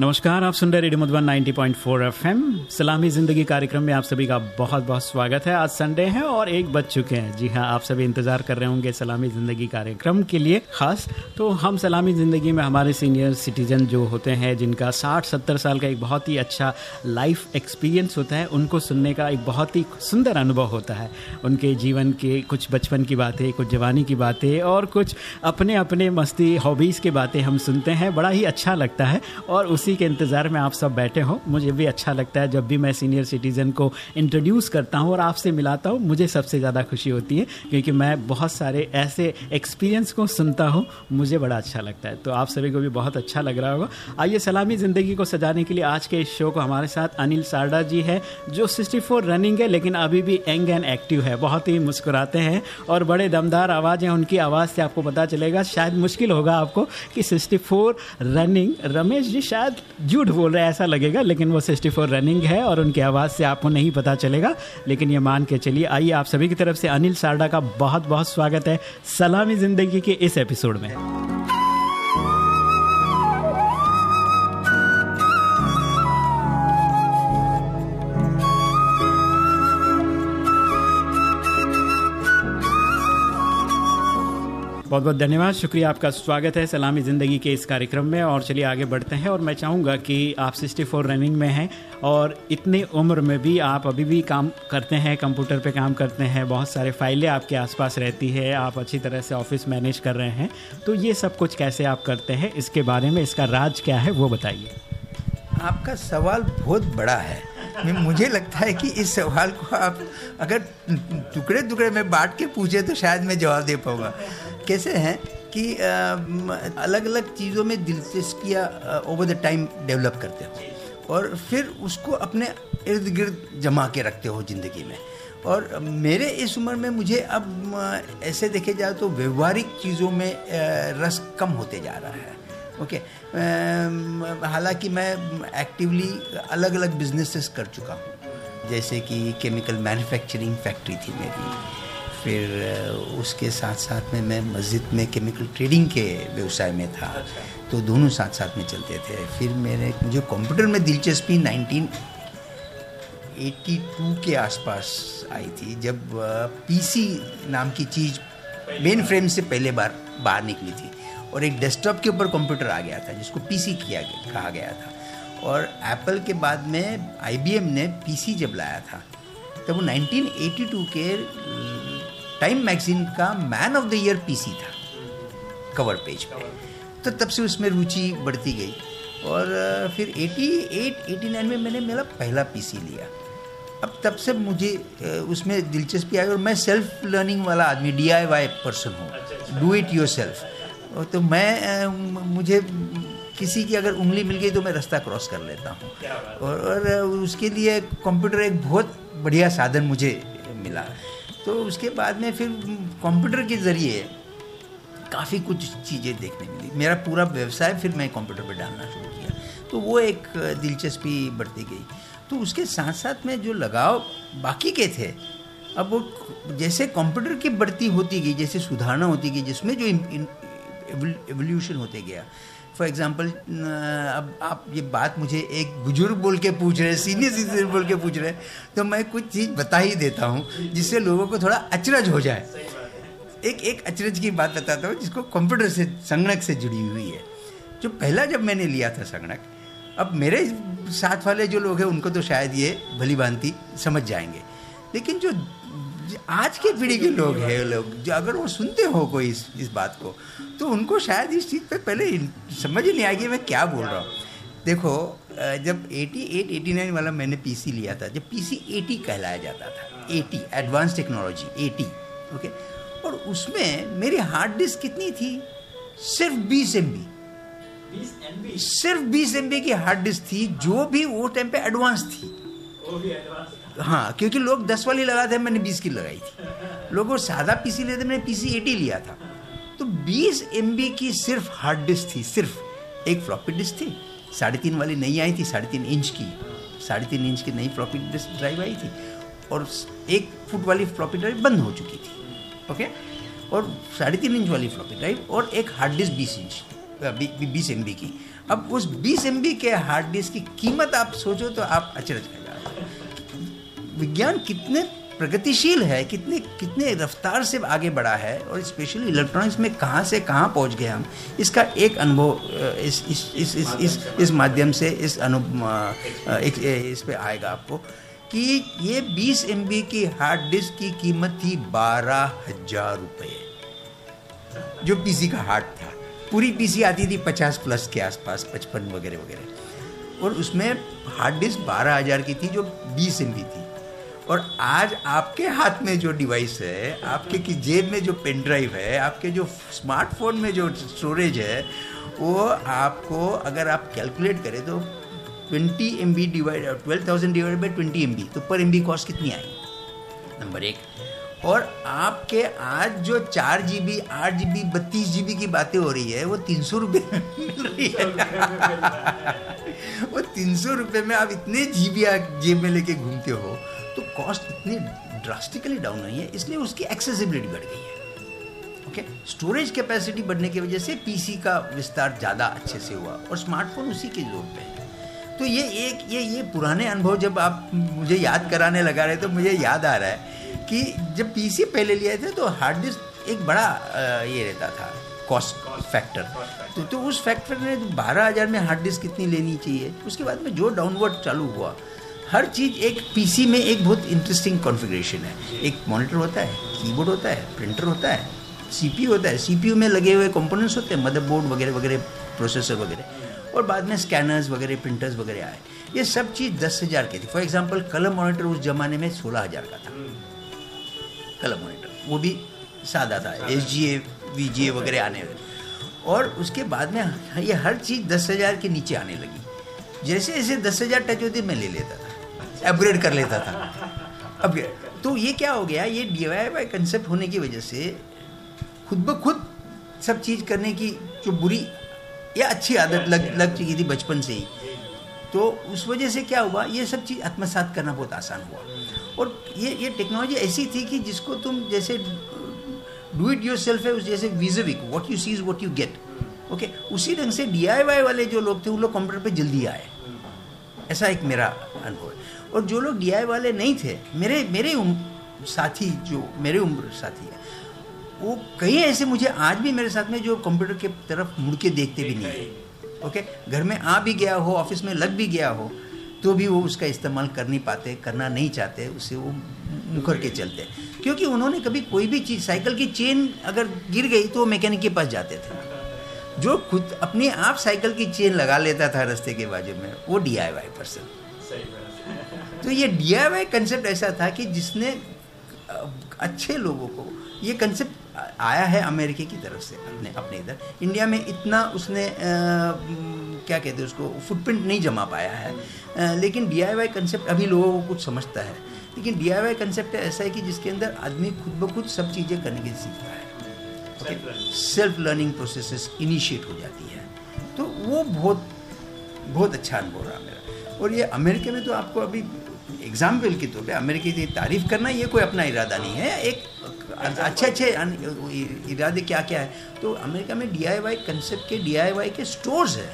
नमस्कार, आप सुन रहे रेडियो मधुबन 90.4 एफएम। सलामी ज़िंदगी कार्यक्रम में आप सभी का बहुत बहुत स्वागत है। आज संडे है और एक बज चुके हैं। जी हाँ आप सभी इंतज़ार कर रहे होंगे सलामी ज़िंदगी कार्यक्रम के लिए खास। तो हम सलामी ज़िंदगी में हमारे सीनियर सिटीजन जो होते हैं, जिनका 60-70 साल का एक बहुत ही अच्छा लाइफ एक्सपीरियंस होता है, उनको सुनने का एक बहुत ही सुंदर अनुभव होता है। उनके जीवन के कुछ बचपन की बातें, कुछ जवानी की बातें और कुछ अपने अपने मस्ती, हॉबीज़ की बातें हम सुनते हैं। बड़ा ही अच्छा लगता है और उसी उसी के इंतज़ार में आप सब बैठे हो। मुझे भी अच्छा लगता है जब भी मैं सीनियर सिटीज़न को इंट्रोड्यूस करता हूँ और आपसे मिलाता हूँ, मुझे सबसे ज़्यादा खुशी होती है, क्योंकि मैं बहुत सारे ऐसे एक्सपीरियंस को सुनता हूँ, मुझे बड़ा अच्छा लगता है। तो आप सभी को भी बहुत अच्छा लग रहा होगा। आइए सलामी ज़िंदगी को सजाने के लिए आज के इस शो को हमारे साथ अनिल सारडा जी है, जो सिक्सटी रनिंग है, लेकिन अभी भी यंग एंड एक्टिव है। बहुत ही मुस्कुराते हैं और बड़े दमदार आवाज़ हैं, उनकी आवाज़ से आपको पता चलेगा, शायद मुश्किल होगा आपको कि सिक्सटी रनिंग रमेश जी शायद झूठ बोल रहे हैं, ऐसा लगेगा, लेकिन वो सिक्सटी फोर रनिंग है और उनकी आवाज़ से आपको नहीं पता चलेगा। लेकिन ये मान के चलिए, आइए आप सभी की तरफ़ से अनिल सारडा का बहुत बहुत स्वागत है सलामी ज़िंदगी के इस एपिसोड में। बहुत बहुत धन्यवाद। शुक्रिया आपका स्वागत है सलामी ज़िंदगी के इस कार्यक्रम में। और चलिए आगे बढ़ते हैं और मैं चाहूँगा कि आप सिक्सटी फोर रनिंग में हैं और इतनी उम्र में भी आप अभी भी काम करते हैं, कंप्यूटर पे काम करते हैं, बहुत सारे फाइलें आपके आसपास रहती है, आप अच्छी तरह से ऑफ़िस मैनेज कर रहे हैं तो ये सब कुछ कैसे आप करते हैं, इसके बारे में, इसका राज क्या है, वो बताइए। आपका सवाल बहुत बड़ा है। मुझे लगता है कि इस सवाल को आप अगर टुकड़े टुकड़े में बांट के पूछे तो शायद मैं जवाब दे पाऊँगा। कैसे हैं कि अलग अलग चीज़ों में दिलचस्पियाँ ओवर द टाइम डेवलप करते हो। और फिर उसको अपने इर्द गिर्द जमा के रखते हो ज़िंदगी में। और मेरे इस उम्र में मुझे अब ऐसे देखे जाए तो व्यवहारिक चीज़ों में रस कम होते जा रहा है। ओके? हालाँकि मैं एक्टिवली अलग अलग बिजनेसेस कर चुका हूँ। जैसे कि केमिकल मैन्युफैक्चरिंग फैक्ट्री थी मेरी। फिर उसके साथ साथ में मैं मस्जिद में केमिकल ट्रेडिंग के व्यवसाय में था। तो दोनों साथ साथ में चलते थे। फिर मेरे मुझे कंप्यूटर में दिलचस्पी 1982 के आसपास आई थी जब पीसी नाम की चीज़ मेन फ्रेम से पहले बार बाहर निकली थी। और एक डेस्कटॉप के ऊपर कंप्यूटर आ गया था जिसको पीसी किया गया कहा गया था। और एप्पल के बाद में आईबीएम ने पीसी जब लाया था तब वो 1982 के टाइम मैगजीन का man of the year PC था कवर पेज पे। तो तब से उसमें रुचि बढ़ती गई और फिर 88 89 में मैंने मेरा पहला पीसी लिया। अब तब से मुझे उसमें दिलचस्पी आई और मैं सेल्फ लर्निंग वाला आदमी डी आई वाई पर्सन हूँ। डू इट योर सेल्फ तो मैं मुझे किसी की अगर उंगली मिल गई तो मैं रास्ता क्रॉस कर लेता हूँ। और, और उसके लिए कंप्यूटर एक बहुत बढ़िया साधन मुझे मिला। तो उसके बाद में फिर कंप्यूटर के ज़रिए काफ़ी कुछ चीज़ें देखने मिली। मेरा पूरा व्यवसाय फिर मैं कंप्यूटर पर डालना शुरू किया। तो वो एक दिलचस्पी बढ़ती गई। तो उसके साथ साथ में जो लगाव बाकी के थे, अब वो जैसे कंप्यूटर की बढ़ती होती गई, जैसे सुधारना होती गई, जिसमें जो एवोल्यूशन होते गया फॉर एग्ज़ाम्पल अब आप ये बात मुझे एक बुज़ुर्ग बोल के पूछ रहे हैं सीनियर सिटीजन बोल के पूछ रहे हैं तो मैं कुछ चीज़ बता ही देता हूँ जिससे लोगों को थोड़ा अचरज हो जाए। एक एक अचरज की बात बताता हूँ जिसको कंप्यूटर से, संगणक से जुड़ी हुई है। जो पहला जब मैंने लिया था संगणक, अब मेरे साथ वाले जो लोग हैं, उनको तो शायद ये भली भांति समझ जाएँगे। लेकिन जो आज की पीढ़ी के लोग हैं लोग जो अगर वो सुनते हो कोई इस इस बात को तो उनको शायद इस चीज़ पे पहले समझ ही नहीं आएगी मैं क्या बोल रहा हूँ। देखो जब 88 89 वाला मैंने पीसी लिया था जब पीसी 80 कहलाया जाता था 80 एडवांस टेक्नोलॉजी 80 ओके और उसमें मेरी हार्ड डिस्क कितनी थी? सिर्फ़ 20 एम बी सिर्फ़ 20 एम की हार्ड डिस्क थी जो भी वो टाइम पे एडवांस थी। हाँ क्योंकि लोग दस वाली लगाते हैं मैंने बीस की लगाई थी। लोग सादा पीसी लेते मैंने पीसी एटी लिया था। तो बीस एमबी की सिर्फ़ हार्ड डिस्क थी, सिर्फ़ एक फ्लॉपी डिस्क थी। साढ़े तीन वाली नहीं आई थी, साढ़े तीन इंच की। साढ़े तीन इंच की नई फ्लॉपी डिस्क ड्राइव आई थी। और एक फुट वाली फ्लॉपी ड्राइव बंद हो चुकी थी। ओके और साढ़े तीन इंच वाली फ्लॉपी ड्राइव और एक हार्ड डिस्क बीस इंच बीस एम की। अब उस बीस एम के हार्ड डिस्क की कीमत आप सोचो तो आप अचरज कर विज्ञान कितने प्रगतिशील है कितने कितने रफ्तार से आगे बढ़ा है और स्पेशली इलेक्ट्रॉनिक्स में कहाँ से कहाँ पहुँच गए हम इसका एक अनुभव इस इस इस इस इस, इस माध्यम से इस अनु इस पे आएगा आपको कि ये 20 एमबी की हार्ड डिस्क की कीमत थी बारह हज़ार रुपये। जो पीसी का हार्ड था। पूरी पीसी आती थी पचास प्लस के आसपास पचपन वगैरह वगैरह। और उसमें हार्ड डिस्क बारह हज़ार की थी जो बीस एम थी। और आज आपके हाथ में जो डिवाइस है आपके की जेब में जो पेन ड्राइव है आपके जो स्मार्टफ़ोन में जो स्टोरेज है वो आपको अगर आप कैलकुलेट करें तो 20 M B divide twelve thousand divide by twenty M B तो पर एम बी कॉस्ट कितनी आई नंबर एक। और आपके आज जो चार जी बी आठ जी बी बत्तीस जी बी की बातें हो रही है वो तीन सौ रुपये मिल रही है। वो तीन सौ रुपये में आप इतने जी बी जेब में लेके घूमते हो कॉस्ट इतनी ड्रास्टिकली डाउन हुई है इसलिए उसकी एक्सेसिबिलिटी बढ़ गई है। ओके स्टोरेज कैपेसिटी बढ़ने की वजह से पीसी का विस्तार ज़्यादा अच्छे से हुआ और स्मार्टफ़ोन उसी के ज़ोर पे है। तो ये एक ये ये पुराने अनुभव जब आप मुझे याद कराने लगा रहे तो मुझे याद आ रहा है कि जब पीसी पहले लिए थे तो हार्ड डिस्क एक बड़ा ये रहता था कॉस्ट फैक्टर तो, तो उस फैक्टर ने बारह हज़ार में हार्ड डिस्क कितनी लेनी चाहिए? उसके बाद में जो डाउनवर्ड चालू हुआ हर चीज़ एक पीसी में एक बहुत इंटरेस्टिंग कॉन्फ़िगरेशन है। एक मॉनिटर होता है कीबोर्ड होता है प्रिंटर होता है सीपीयू होता है। सीपीयू में लगे हुए कंपोनेंट्स होते हैं मदरबोर्ड वगैरह वगैरह प्रोसेसर वगैरह। और बाद में स्कैनर्स वगैरह प्रिंटर्स वगैरह आए। ये सब चीज़ दस हज़ार की थी। फॉर एग्ज़ाम्पल कलम मॉनिटर उस ज़माने में सोलह हज़ार का था। कलम मॉनिटर वो भी सादा था एस जी ए वी जी ए वगैरह आने और उसके बाद में ये हर चीज़ दस हज़ार के नीचे आने लगी। जैसे जैसे दस हज़ार टच होती मैं ले लेता था। अपग्रेड कर लेता था। अब तो ये क्या हो गया? ये डी वाई कंसेप्ट होने की वजह से खुद ब खुद सब चीज़ करने की जो बुरी या अच्छी आदत लग लग चुकी थी बचपन से ही। तो उस वजह से क्या हुआ? ये सब चीज़ आत्मसात करना बहुत आसान हुआ। और ये ये टेक्नोलॉजी ऐसी थी कि जिसको तुम जैसे डू इट योर सेल्फ है, उस जैसे विजविक what you see is what you get okay उसी ढंग से डी वाले जो लोग थे, उन लोग कंप्यूटर पर जल्दी आए। ऐसा एक मेरा अनुभव है। और जो लोग डी वाले नहीं थे, मेरे मेरे साथी जो, मेरे उम्र साथी है, वो कई ऐसे मुझे आज भी मेरे साथ में जो कंप्यूटर के तरफ़ मुड़ के देखते भी नहीं है। ओके घर में आ भी गया हो, ऑफ़िस में लग भी गया हो तो भी वो उसका इस्तेमाल कर नहीं पाते, करना नहीं चाहते उससे वो मुखर के चलते क्योंकि उन्होंने कभी कोई भी चीज़, साइकिल की चेन अगर गिर गई तो मैकेनिक के पास जाते थे। जो खुद अपने आप साइकिल की चेन लगा लेता था रास्ते के बाजू में, वो डी आई वाई पर्सन तो ये डी आई वाई कंसेप्ट ऐसा था कि जिसने अच्छे लोगों को ये कंसेप्ट आया है अमेरिके की तरफ़ से अपने अपने इधर। इंडिया में इतना उसने आ, क्या कहते हैं उसको फुटप्रिंट नहीं जमा पाया है। आ, लेकिन डी आई वाई कंसेप्ट अभी लोगों को कुछ समझता है। लेकिन डी आई वाई कंसेप्ट ऐसा है कि जिसके अंदर आदमी खुद ब खुद सब चीज़ें करने के सीखता है। सेल्फ लर्निंग प्रोसेस इनिशिएट हो जाती है। तो वो बहुत बहुत अच्छा अनुभव रहा मेरा। और ये अमेरिका में तो आपको अभी एग्ज़ाम्पल के तौर पे अमेरिका की तारीफ़ करना ये कोई अपना इरादा नहीं है। एक अच्छे अच्छे इरादे क्या क्या है? तो अमेरिका में डी आई वाई कंसेप्ट के डी आई वाई के स्टोर्स है।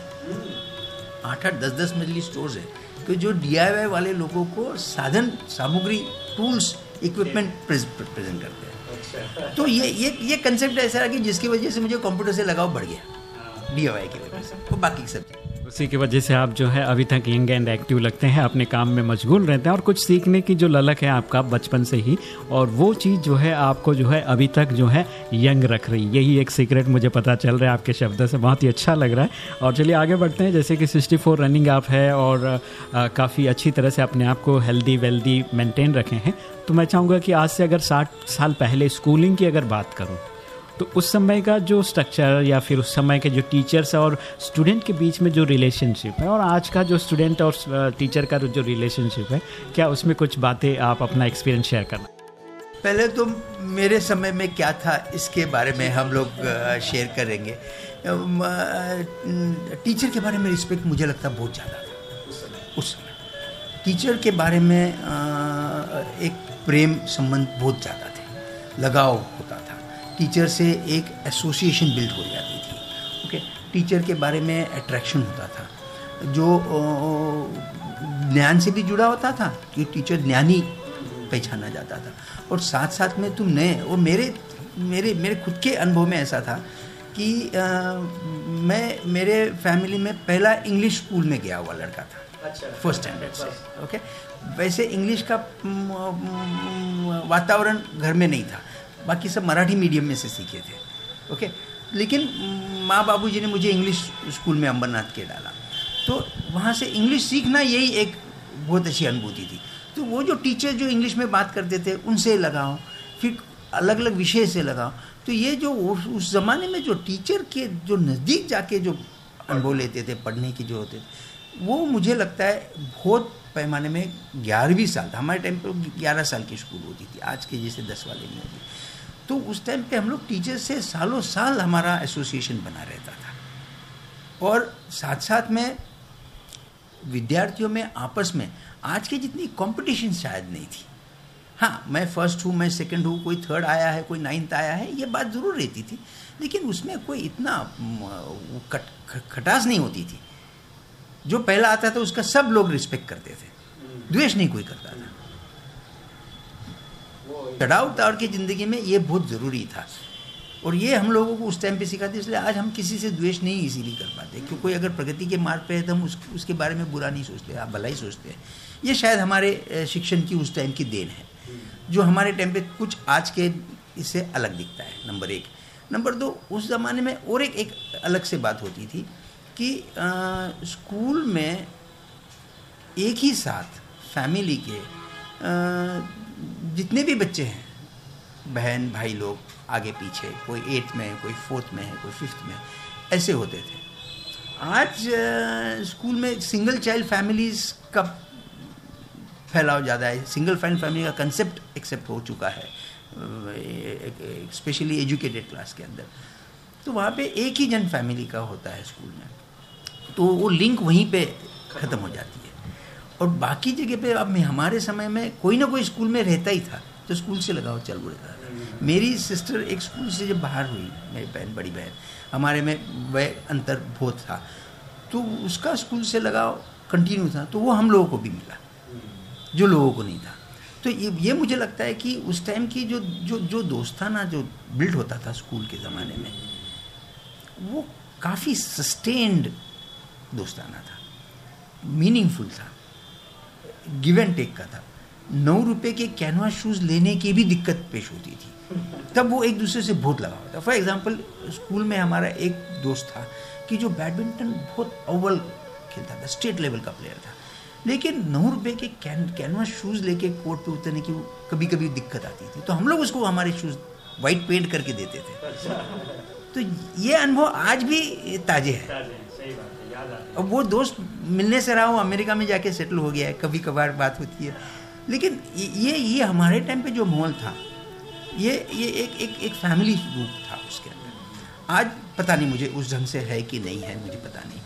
आठ आठ दस दस मंजिली स्टोर्स है। तो जो डी आई वाई वाले लोगों को साधन सामग्री टूल्स इक्विपमेंट प्रेजेंट करते हैं। तो ये ये ये कंसेप्ट ऐसा रहा कि जिसकी वजह से मुझे कंप्यूटर से लगाव बढ़ गया। डी आई वाई की वजह से। वो बाकी सब चीज़। उसी की वजह से आप जो है अभी तक यंग एंड एक्टिव लगते हैं, अपने काम में मशगूल रहते हैं और कुछ सीखने की जो ललक है आपका बचपन से ही और वो चीज़ जो है आपको जो है अभी तक जो है यंग रख रही यही एक सीक्रेट मुझे पता चल रहा है आपके शब्द से, बहुत ही अच्छा लग रहा है। और चलिए आगे बढ़ते हैं, जैसे कि सिक्सटी फोर रनिंग आप है और काफ़ी अच्छी तरह से अपने आप को हेल्दी वेल्दी मेंटेन रखे हैं। तो मैं चाहूँगा कि आज से अगर साठ साल पहले स्कूलिंग की अगर बात करूँ तो उस समय का जो स्ट्रक्चर या फिर उस समय के जो टीचर्स और स्टूडेंट के बीच में जो रिलेशनशिप है और आज का जो स्टूडेंट और टीचर का जो रिलेशनशिप है, क्या उसमें कुछ बातें आप अपना एक्सपीरियंस शेयर करना पहले तो मेरे समय में क्या था, इसके बारे में हम लोग शेयर करेंगे। टीचर के बारे में रिस्पेक्ट मुझे लगता बहुत ज़्यादा था उस समय टीचर के बारे में एक प्रेम संबंध बहुत ज़्यादा थे, लगाव होता था। टीचर से एक एसोसिएशन बिल्ड हो जाती थी ओके? टीचर के बारे में अट्रैक्शन होता था जो ज्ञान से भी जुड़ा होता था कि टीचर ज्ञानी पहचाना जाता था। और साथ साथ में तुम नए और मेरे मेरे मेरे खुद के अनुभव में ऐसा था कि आ, मैं मेरे फैमिली में पहला इंग्लिश स्कूल में गया हुआ लड़का था फ़र्स्ट स्टैंडर्ड से ओके? वैसे इंग्लिश का वातावरण घर में नहीं था बाकी सब मराठी मीडियम में से सीखे थे ओके लेकिन माँ बाबू ने मुझे इंग्लिश स्कूल में अंबरनाथ के डाला। तो वहाँ से इंग्लिश सीखना यही एक बहुत अच्छी अनुभूति थी। तो वो जो टीचर जो इंग्लिश में बात करते थे, उनसे लगाओ फिर अलग अलग विषय से लगाओ तो ये जो उस ज़माने में जो टीचर के जो नज़दीक जाके जो अनुभव लेते थे, पढ़ने की जो होते थे, वो मुझे लगता है बहुत पैमाने में ग्यारहवीं साल, हमारे टाइम पर ग्यारह साल की स्कूल होती थी, आज के जैसे दस वाले में होती तो उस टाइम पे हम लोग टीचर से सालों साल हमारा एसोसिएशन बना रहता था। और साथ साथ में विद्यार्थियों में आपस में आज की जितनी कंपटीशन शायद नहीं थी। हाँ मैं फ़र्स्ट हूँ मैं सेकंड हूँ कोई थर्ड आया है कोई नाइन्थ आया है ये बात ज़रूर रहती थी। लेकिन उसमें कोई इतना कट, खटास नहीं होती थी। जो पहला आता था उसका सब लोग रिस्पेक्ट करते थे। द्वेष नहीं कोई करता था। चढ़ाव उतार की ज़िंदगी में ये बहुत ज़रूरी था। और ये हम लोगों को उस टाइम पे सिखाते इसलिए आज हम किसी से द्वेष नहीं इसीलिए कर पाते। क्योंकि कोई अगर प्रगति के मार्ग पे है तो हम उस, उसके बारे में बुरा नहीं सोचते आप भला ही सोचते हैं। ये शायद हमारे शिक्षण की उस टाइम की देन है। जो हमारे टाइम पे कुछ आज के इससे अलग दिखता है नंबर एक। नंबर दो उस ज़माने में और एक एक अलग से बात होती थी कि आ, स्कूल में एक ही साथ फैमिली के आ, जितने भी बच्चे हैं, बहन, भाई लोग, आगे पीछे, कोई एट्थ में है, कोई फोर्थ में है, कोई फिफ्थ में ऐसे होते थे। आज स्कूल में सिंगल चाइल्ड फैमिलीज़ का फैलाव ज़्यादा है। सिंगल फैमिली फैमिली का कंसेप्ट एक्सेप्ट हो चुका है स्पेशली एजुकेटेड क्लास के अंदर। तो वहाँ पे एक ही जन फैमिली का होता है स्कूल में। तो वो लिंक वहीं पे ख़त्म हो जाती है। और बाकी जगह पे अब हमारे समय में कोई ना कोई स्कूल में रहता ही था तो स्कूल से लगाओ चल बोलता था। मेरी सिस्टर एक स्कूल से जब बाहर हुई, मेरी बहन, बड़ी बहन, हमारे में वह अंतर बहुत था तो उसका स्कूल से लगाओ कंटिन्यू था तो वो हम लोगों को भी मिला, जो लोगों को नहीं था। तो ये ये मुझे लगता है कि उस टाइम की जो जो जो दोस्ताना जो बिल्ड होता था स्कूल के ज़माने में, वो काफ़ी सस्टेन्ड दोस्ताना था मीनिंगफुल था। गिव एंड टेक का था। नौ रुपए के कैनवास शूज़ लेने की भी दिक्कत पेश होती थी। तब वो एक दूसरे से बहुत लगा होता फॉर एग्ज़ाम्पल स्कूल में हमारा एक दोस्त था कि जो बैडमिंटन बहुत अव्वल खेलता था स्टेट लेवल का प्लेयर था। लेकिन नौ रुपये के कैन कैनवास शूज़ लेके कोर्ट पे उतरने की कभी कभी दिक्कत आती थी। तो हम लोग उसको हमारे शूज़ वाइट पेंट करके देते थे। तो ये अनुभव आज भी ताजे है। अब वो दोस्त मिलने से रहा हूँ अमेरिका में जाके सेटल हो गया है कभी कभार बात होती है। लेकिन ये ये हमारे टाइम पे जो माहौल था, ये ये एक एक एक फैमिली रूप था उसके अंदर। आज पता नहीं मुझे उस ढंग से है कि नहीं है, मुझे पता नहीं।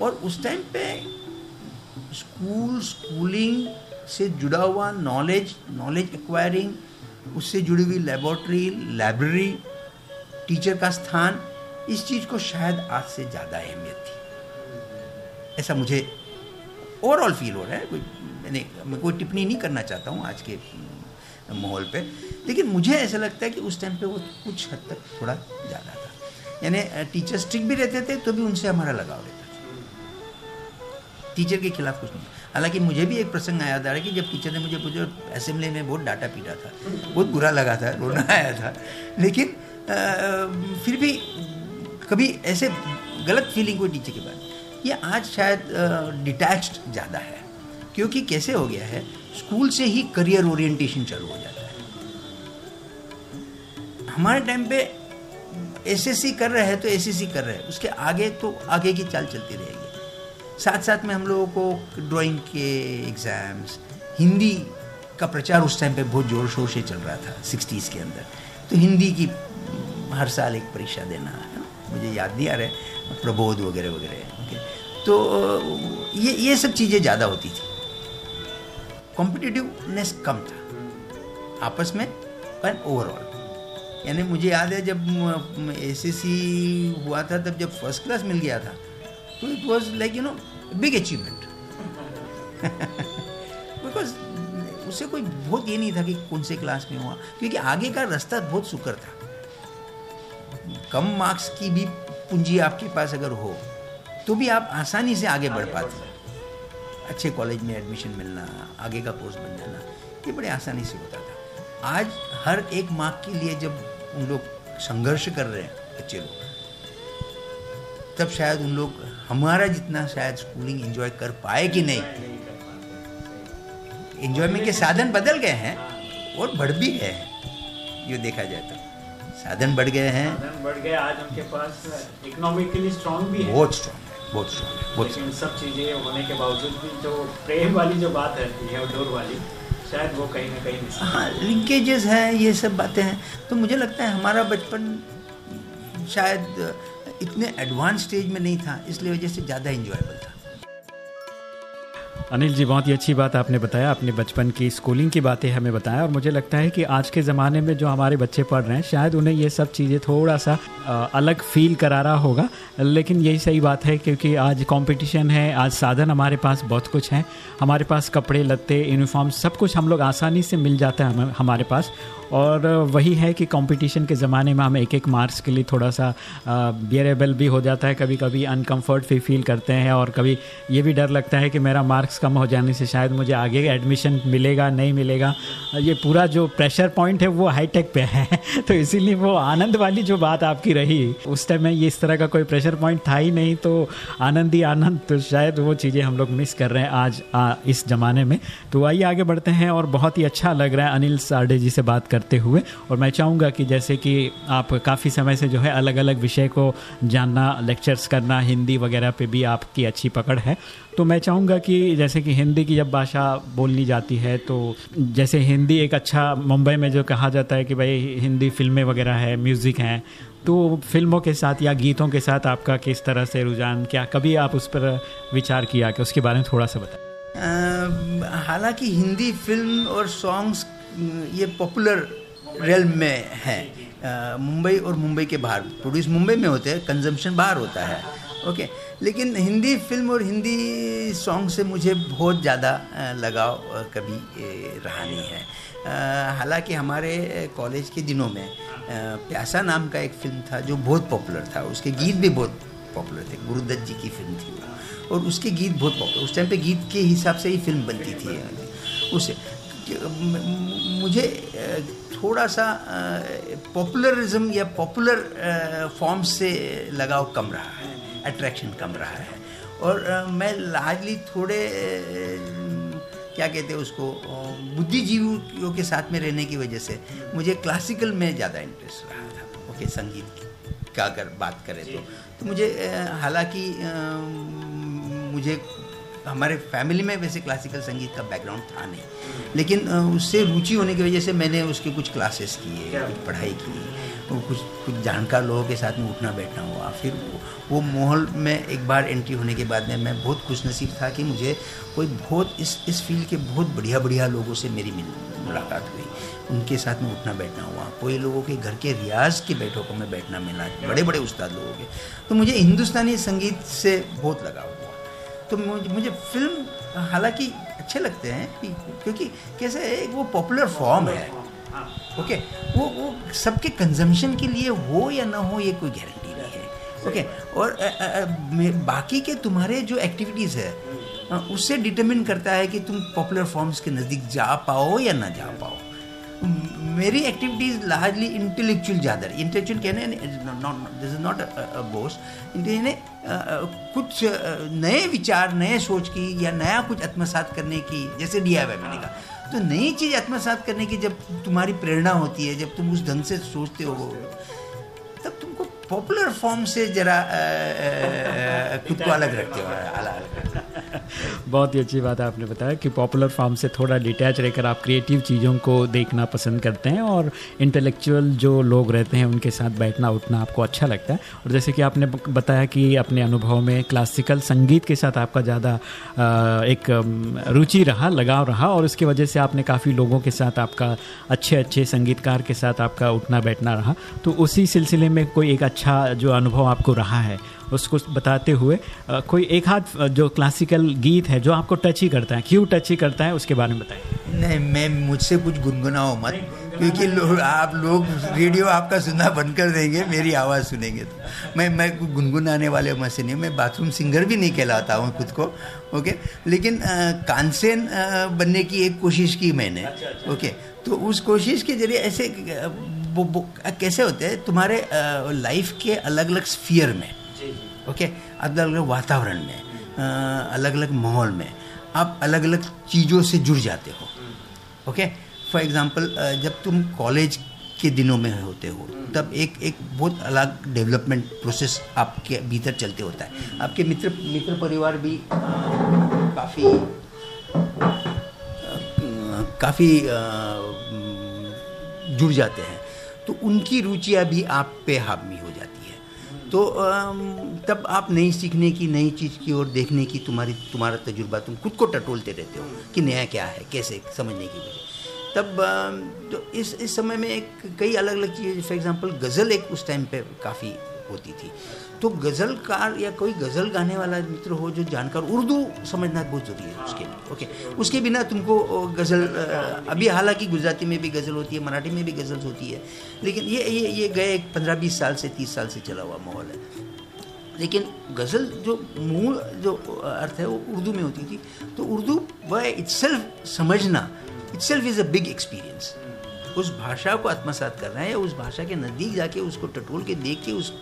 और उस टाइम पे स्कूल स्कूलिंग से जुड़ा हुआ नॉलेज नॉलेज एक्वायरिंग उससे जुड़ी हुई लेबोरेटरी लाइब्रेरी टीचर का स्थान, इस चीज़ को शायद आज से ज़्यादा अहमियत थी। ऐसा मुझे ओवरऑल फील हो रहा है। कोई मैंने मैं कोई टिप्पणी नहीं करना चाहता हूँ आज के माहौल पे। लेकिन मुझे ऐसा लगता है कि उस टाइम पे वो कुछ हद तक थोड़ा ज़्यादा था। यानी टीचर स्ट्रिक भी रहते थे तो भी उनसे हमारा लगाव रहता था। टीचर के खिलाफ कुछ नहीं। हालाँकि मुझे भी एक प्रसंग याद आ रहा है कि जब टीचर ने मुझे पूछा असेंबली में बहुत डांटा पीटा था। बहुत बुरा लगा था रोना आया था। लेकिन आ, फिर भी कभी ऐसे गलत फीलिंग हुई टीचर के बाद ये आज शायद डिटैच्ड ज़्यादा है। क्योंकि कैसे हो गया है, स्कूल से ही करियर ओरिएंटेशन चालू हो जाता है। हमारे टाइम पे एसएससी कर रहे हैं तो एसएससी कर रहे हैं। उसके आगे तो आगे की चाल चलती रहेगी। साथ साथ में हम लोगों को ड्राइंग के एग्ज़ाम्स हिंदी का प्रचार उस टाइम पे बहुत ज़ोर शोर से चल रहा था सिक्सटीज़ के अंदर। तो हिंदी की हर साल एक परीक्षा देना, है मुझे याद नहीं आ रहा है, प्रबोध वगैरह वगैरह। तो ये ये सब चीज़ें ज़्यादा होती थी। कॉम्पिटिटिवनेस कम था। आपस में एंड ओवरऑल यानी मुझे याद है जब एस एस सी हुआ था, तब जब फ़र्स्ट क्लास मिल गया था तो it was like you know big achievement because उससे कोई बहुत ये नहीं था कि कौन से क्लास में हुआ, क्योंकि आगे का रास्ता बहुत सुकर था। कम मार्क्स की भी पूंजी आपके पास अगर हो तो भी आप आसानी से आगे बढ़ पाते हैं। अच्छे कॉलेज में एडमिशन मिलना आगे का कोर्स बन जाना ये बड़े आसानी से होता था। आज हर एक मार्क के लिए जब उन लोग संघर्ष कर रहे हैं बच्चे लोग तब शायद उन लोग हमारा जितना शायद स्कूलिंग एंजॉय कर पाए कि नहीं। एंजॉयमेंट के साधन बदल गए हैं और बढ़ भी गए हैं ये देखा जाए तो। साधन बढ़ गए हैं। साधन बढ़ गए आज उनके पास इकोनॉमिकली स्ट्रांग भी है। बहुत स्ट्रांग है बहुत है बहुत लेकिन सब चीज़ें होने के बावजूद भी जो प्रेम वाली जो बात रहती है डोर वाली शायद वो कहीं ना कहीं हाँ लिंकेजेस हैं ये सब बातें हैं। तो मुझे लगता है हमारा बचपन शायद इतने एडवांस स्टेज में नहीं था इसलिए वजह से ज़्यादा इंजॉयबल था। अनिल जी, बहुत ही अच्छी बात आपने बताया। अपने बचपन की स्कूलिंग की बातें हमें बताया और मुझे लगता है कि आज के ज़माने में जो हमारे बच्चे पढ़ रहे हैं, शायद उन्हें ये सब चीज़ें थोड़ा सा अलग फील करा रहा होगा। लेकिन यही सही बात है क्योंकि आज कंपटीशन है, आज साधन हमारे पास बहुत कुछ हैं। हमारे पास कपड़े, लत्ते यूनिफॉर्म सब कुछ हम लोग आसानी से मिल जाता है हमारे पास। और वही है कि कंपटीशन के ज़माने में हम एक एक मार्क्स के लिए थोड़ा सा बियरेबल भी हो जाता है। कभी कभी अनकम्फर्ट भी फील करते हैं और कभी ये भी डर लगता है कि मेरा मार्क्स कम हो जाने से शायद मुझे आगे एडमिशन मिलेगा नहीं मिलेगा। ये पूरा जो प्रेशर पॉइंट है वो हाईटेक पे है। तो इसीलिए वो आनंद वाली जो बात आपकी रही उस टाइम में ये इस तरह का कोई प्रेशर पॉइंट था ही नहीं। तो आनंद ही आनंद तो शायद वो चीज़ें हम लोग मिस कर रहे हैं आज आ, इस ज़माने में। तो आइए आगे बढ़ते हैं और बहुत ही अच्छा लग रहा है अनिल साडे जी से बात कर करते हुए। और मैं चाहूँगा कि जैसे कि आप काफ़ी समय से जो है अलग अलग विषय को जानना लेक्चर्स करना, हिंदी वगैरह पे भी आपकी अच्छी पकड़ है। तो मैं चाहूँगा कि जैसे कि हिंदी की जब भाषा बोलनी जाती है तो जैसे हिंदी एक अच्छा मुंबई में जो कहा जाता है कि भाई हिंदी फ़िल्में वगैरह है म्यूज़िक हैं तो फ़िल्मों के साथ या गीतों के साथ आपका किस तरह से रुझान, क्या कभी आप उस पर विचार किया कि उसके बारे में थोड़ा सा बताएँ? हालाँकि हिंदी फ़िल्म और सॉन्ग्स ये पॉपुलर रेल में है। मुंबई और मुंबई के बाहर। प्रोड्यूस मुंबई में होते हैं कंजम्पशन बाहर होता है। ओके लेकिन हिंदी फ़िल्म और हिंदी सॉन्ग से मुझे बहुत ज़्यादा लगाव कभी रहा नहीं है। हालाँकि हमारे कॉलेज के दिनों में प्यासा नाम का एक फ़िल्म था जो बहुत पॉपुलर था। उसके गीत भी बहुत पॉपुलर थे। गुरुदत्त जी की फ़िल्म थी और उसके गीत बहुत पॉपुलर उस टाइम पे गीत के हिसाब से ही फ़िल्म बनती थी। उसे मुझे थोड़ा सा पॉपुलरिज्म या पॉपुलर फॉर्म से लगाव कम रहा है अट्रैक्शन कम रहा है। और मैं लार्जली थोड़े क्या कहते हैं उसको बुद्धिजीवियों के साथ में रहने की वजह से मुझे क्लासिकल में ज़्यादा इंटरेस्ट रहा था। ओके संगीत का अगर बात करें तो। तो मुझे हालाँकि मुझे हमारे फैमिली में वैसे क्लासिकल संगीत का बैकग्राउंड था नहीं। लेकिन उससे रुचि होने की वजह से मैंने उसके कुछ क्लासेस किए कुछ पढ़ाई की कुछ कुछ जानकार लोगों के साथ में उठना बैठना हुआ। फिर वो, वो माहौल में एक बार एंट्री होने के बाद में मैं बहुत खुश नसीब था कि मुझे कोई बहुत इस इस फ़ील्ड के बहुत बढ़िया बढ़िया लोगों से मेरी मिल मुलाकात हुई। उनके साथ में उठना बैठना हुआ। कोई लोगों के घर के रियाज के बैठकों में बैठना मिला बड़े बड़े उस्ताद लोगों के। तो मुझे हिंदुस्तानी संगीत से बहुत लगाव तो मुझे मुझे फ़िल्म हालाँकि अच्छे लगते हैं क्योंकि कैसे है वो पॉपुलर फॉर्म है। ओके वो वो सबके कंजम्पशन के लिए हो या ना हो ये कोई गारंटी नहीं है। ओके और आ, आ, बाकी के तुम्हारे जो एक्टिविटीज़ है उससे डिटरमिन करता है कि तुम पॉपुलर फॉर्म्स के नज़दीक जा पाओ या ना जा पाओ। मेरी एक्टिविटीज़ लार्जली इंटेलेक्चुअल ज़्यादा इंटेलेक्चुअल कहने this is not a boast यानी कुछ नए विचार, नए सोच की या नया कुछ आत्मसात करने की, जैसे डी आई मैंने कहा। तो नई चीज़ आत्मसात करने की जब तुम्हारी प्रेरणा होती है, जब तुम उस ढंग से सोचते हो, तब तुमको पॉपुलर फॉर्म से जरा खुद को अलग रखते हो, अलग अलग। बहुत ही अच्छी बात है आपने बताया कि पॉपुलर फॉर्म से थोड़ा डिटैच रहकर आप क्रिएटिव चीज़ों को देखना पसंद करते हैं और इंटेलेक्चुअल जो लोग रहते हैं, उनके साथ बैठना, उठना आपको अच्छा लगता है। और जैसे कि आपने बताया कि अपने अनुभव में क्लासिकल संगीत के साथ आपका ज़्यादा एक रुचि रहा, लगाव रहा और उसकी वजह से आपने काफ़ी लोगों के साथ आपका अच्छे अच्छे संगीतकार के साथ आपका उठना, बैठना रहा। तो उसी सिलसिले में कोई एक अच्छा जो अनुभव आपको रहा है उसको बताते हुए कोई एक हाथ जो क्लासिकल गीत है जो आपको टच ही करता है क्यों टच ही करता है उसके बारे में बताइए नहीं मैं मुझसे कुछ गुनगुनाओ मत क्योंकि लो, आप लोग रेडियो आपका सुनना बंद कर देंगे मेरी आवाज़ सुनेंगे तो। मैं मैं गुनगुनाने वाले में से नहीं मैं बाथरूम सिंगर भी नहीं कहलाता हूँ खुद को ओके लेकिन कानसेन बनने की एक कोशिश की मैंने अच्छा, अच्छा। ओके तो उस कोशिश के ज़रिए ऐसे वो, वो कैसे होते हैं तुम्हारे लाइफ के अलग अलग स्फीयर में ओके? अलग अलग वातावरण में अलग अलग माहौल में आप अलग अलग चीज़ों से जुड़ जाते हो ओके? फॉर एग्ज़ाम्पल जब तुम कॉलेज के दिनों में होते हो तब एक एक बहुत अलग डेवलपमेंट प्रोसेस आपके भीतर चलते होता है। आपके मित्र मित्र परिवार भी काफ़ी काफ़ी जुड़ जाते हैं। तो उनकी रुचियाँ भी आप पे हावी हो तो तब आप नई सीखने की, नई चीज़ की ओर देखने की तुम्हारी, तुम्हारा तजुर्बा तुम खुद को टटोलते रहते हो कि नया क्या है, कैसे, समझने की वजह तब तो इस इस समय में एक कई अलग अलग चीज़ें फॉर एग्जांपल गज़ल एक उस टाइम पे काफ़ी होती थी। तो गज़लकार या कोई गज़ल गाने वाला मित्र हो जो जानकार, उर्दू समझना बहुत ज़रूरी है उसके लिए ओके उसके बिना तुमको गज़ल अभी हालाँकि गुजराती में भी गज़ल होती है, मराठी में भी गज़ल होती है, लेकिन ये ये ये गए पंद्रह बीस साल से, तीस साल से चला हुआ माहौल है। लेकिन गज़ल जो मूल, जो अर्थ है वो उर्दू में होती थी तो उर्दू वह इट्सल्फ समझना itself is a big experience उस भाषा को आत्मसात करना है या उस भाषा के नज़दीक जाके उसको टटोल के, देख के उस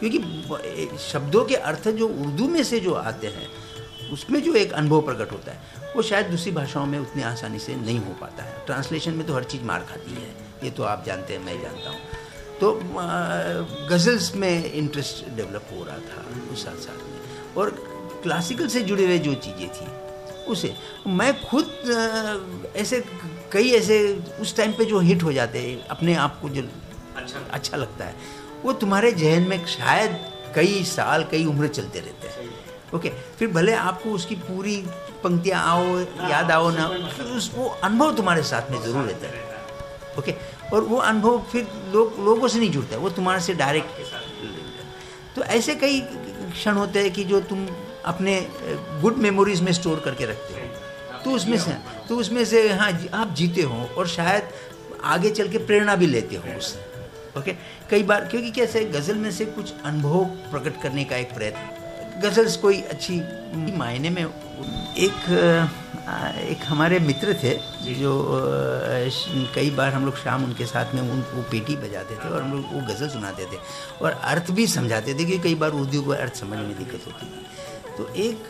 क्योंकि शब्दों के अर्थ जो उर्दू में से जो आते हैं उसमें जो एक अनुभव प्रकट होता है वो शायद दूसरी भाषाओं में उतनी आसानी से नहीं हो पाता है। ट्रांसलेशन में तो हर चीज़ मार खाती है ये तो आप जानते हैं मैं जानता हूँ। तो गज़ल्स में इंटरेस्ट डेवलप हो रहा था उस साथ साथ में। और क्लासिकल से जुड़े हुए जो चीज़ें थी उसे मैं खुद ऐसे कई ऐसे उस टाइम पे जो हिट हो जाते हैं अपने आप को जो अच्छा। अच्छा लगता है। वो तुम्हारे जहन में शायद कई साल, कई उम्र चलते रहते हैं। ओके फिर भले आपको उसकी पूरी पंक्तियाँ आओ, याद आओ ना उस, वो अनुभव तुम्हारे साथ में ज़रूर रहता है। ओके और वो अनुभव फिर लोग, लोगों से नहीं जुड़ता वो तुम्हारे से डायरेक्ट तो ऐसे कई क्षण होते हैं कि जो तुम अपने गुड मेमोरीज में स्टोर करके रखते हो। तो उसमें से तो उसमें से हाँ आप जीते हो और शायद आगे चल के प्रेरणा भी लेते हो उससे। ओके कई बार क्योंकि कैसे गज़ल में से कुछ अनुभव प्रकट करने का एक प्रयत्न गज़ल्स कोई अच्छी मायने में एक एक हमारे मित्र थे जो। कई बार हम लोग शाम उनके साथ में उन वो पेटी बजाते थे और हम लोग वो गज़ल सुनाते थे और अर्थ भी समझाते थे क्योंकि कई बार उर्दू को अर्थ समझने में दिक्कत होती थी तो एक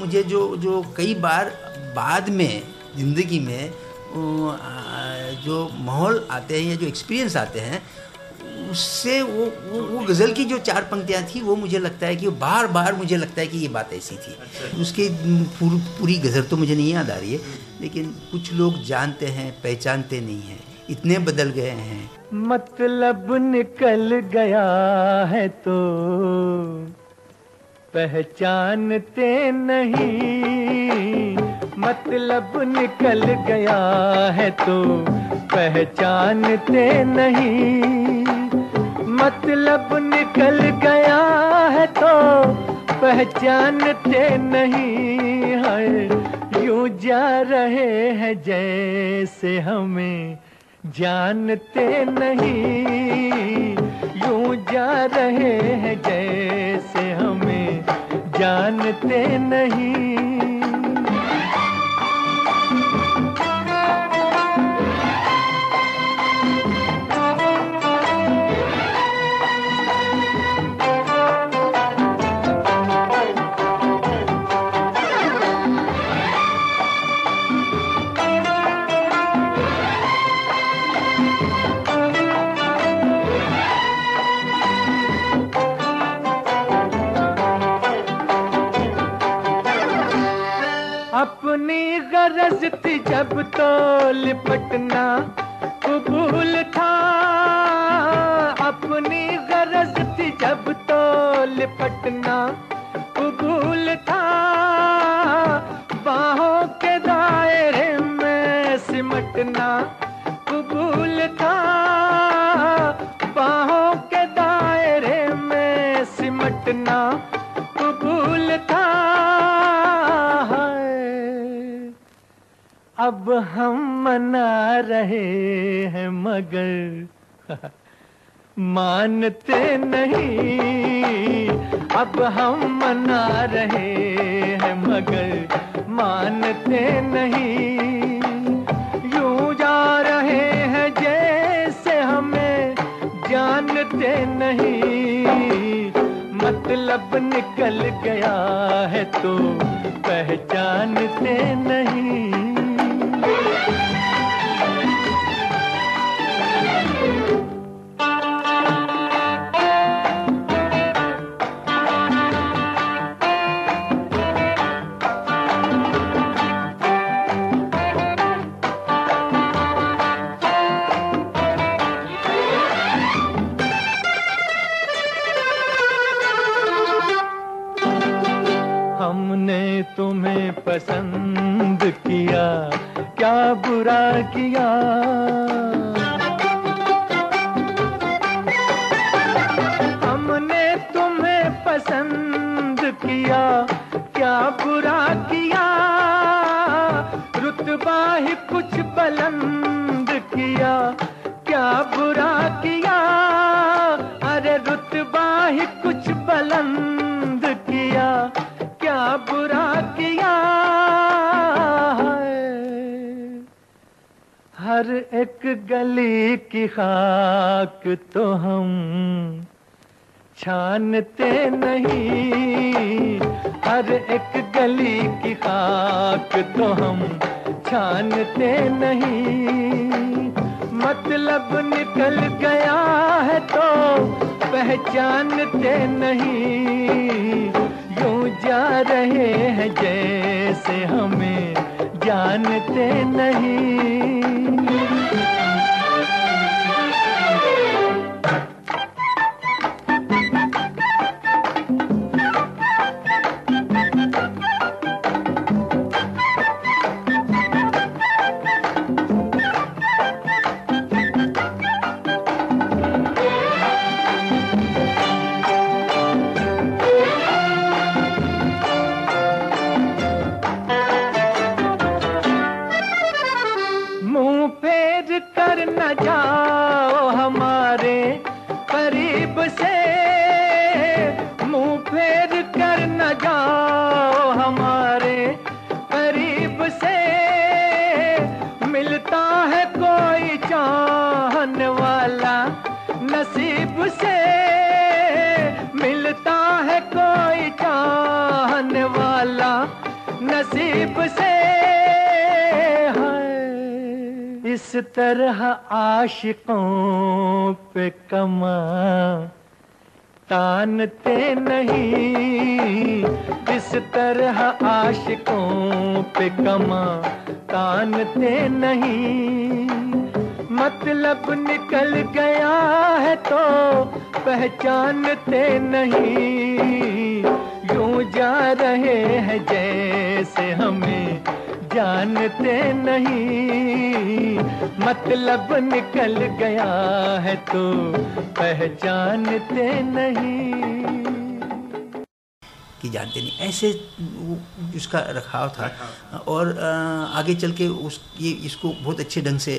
मुझे जो जो कई बार बाद में ज़िंदगी में जो माहौल आते हैं या जो एक्सपीरियंस आते हैं उससे वो वो, वो गज़ल की जो चार पंक्तियाँ थी वो मुझे लगता है कि बार बार मुझे लगता है कि ये बात ऐसी थी। अच्छा। उसकी पूर, पूरी गज़ल तो मुझे नहीं याद आ रही है लेकिन कुछ लोग जानते हैं पहचानते नहीं हैं इतने बदल गए हैं। मतलब निकल गया है तो पहचानते नहीं मतलब निकल गया है तो पहचानते नहीं। मतलब निकल गया है तो पहचानते नहीं है यूँ जा रहे हैं जैसे हमें जानते नहीं। यूँ जा रहे हैं जैसे हमें जानते नहीं। थी जब तो लिपटना कबूल था। अपनी गरज थी जब तो लिपटना। अब हम मना रहे हैं मगर। मानते नहीं, अब हम मना रहे हैं मगर। मानते नहीं, यूँ जा रहे हैं जैसे हमें जानते नहीं। मतलब निकल गया है तो पहचानते नहीं। खाक तो हम छानते नहीं। हर एक गली की खाक तो हम छानते नहीं। मतलब निकल गया है तो पहचानते नहीं। यूँ जा रहे हैं जैसे हमें जानते नहीं। तरह आशिकों पे कमा। तानते नहीं, इस तरह आशिकों पे कमा। तानते नहीं मतलब निकल गया है तो पहचानते नहीं। यूँ जा रहे हैं जैसे हमें जानते नहीं। मतलब निकल गया है तो पहचानते नहीं। कि जानते नहीं ऐसे उसका रखाव था। और आगे चल के उस ये इसको बहुत अच्छे ढंग से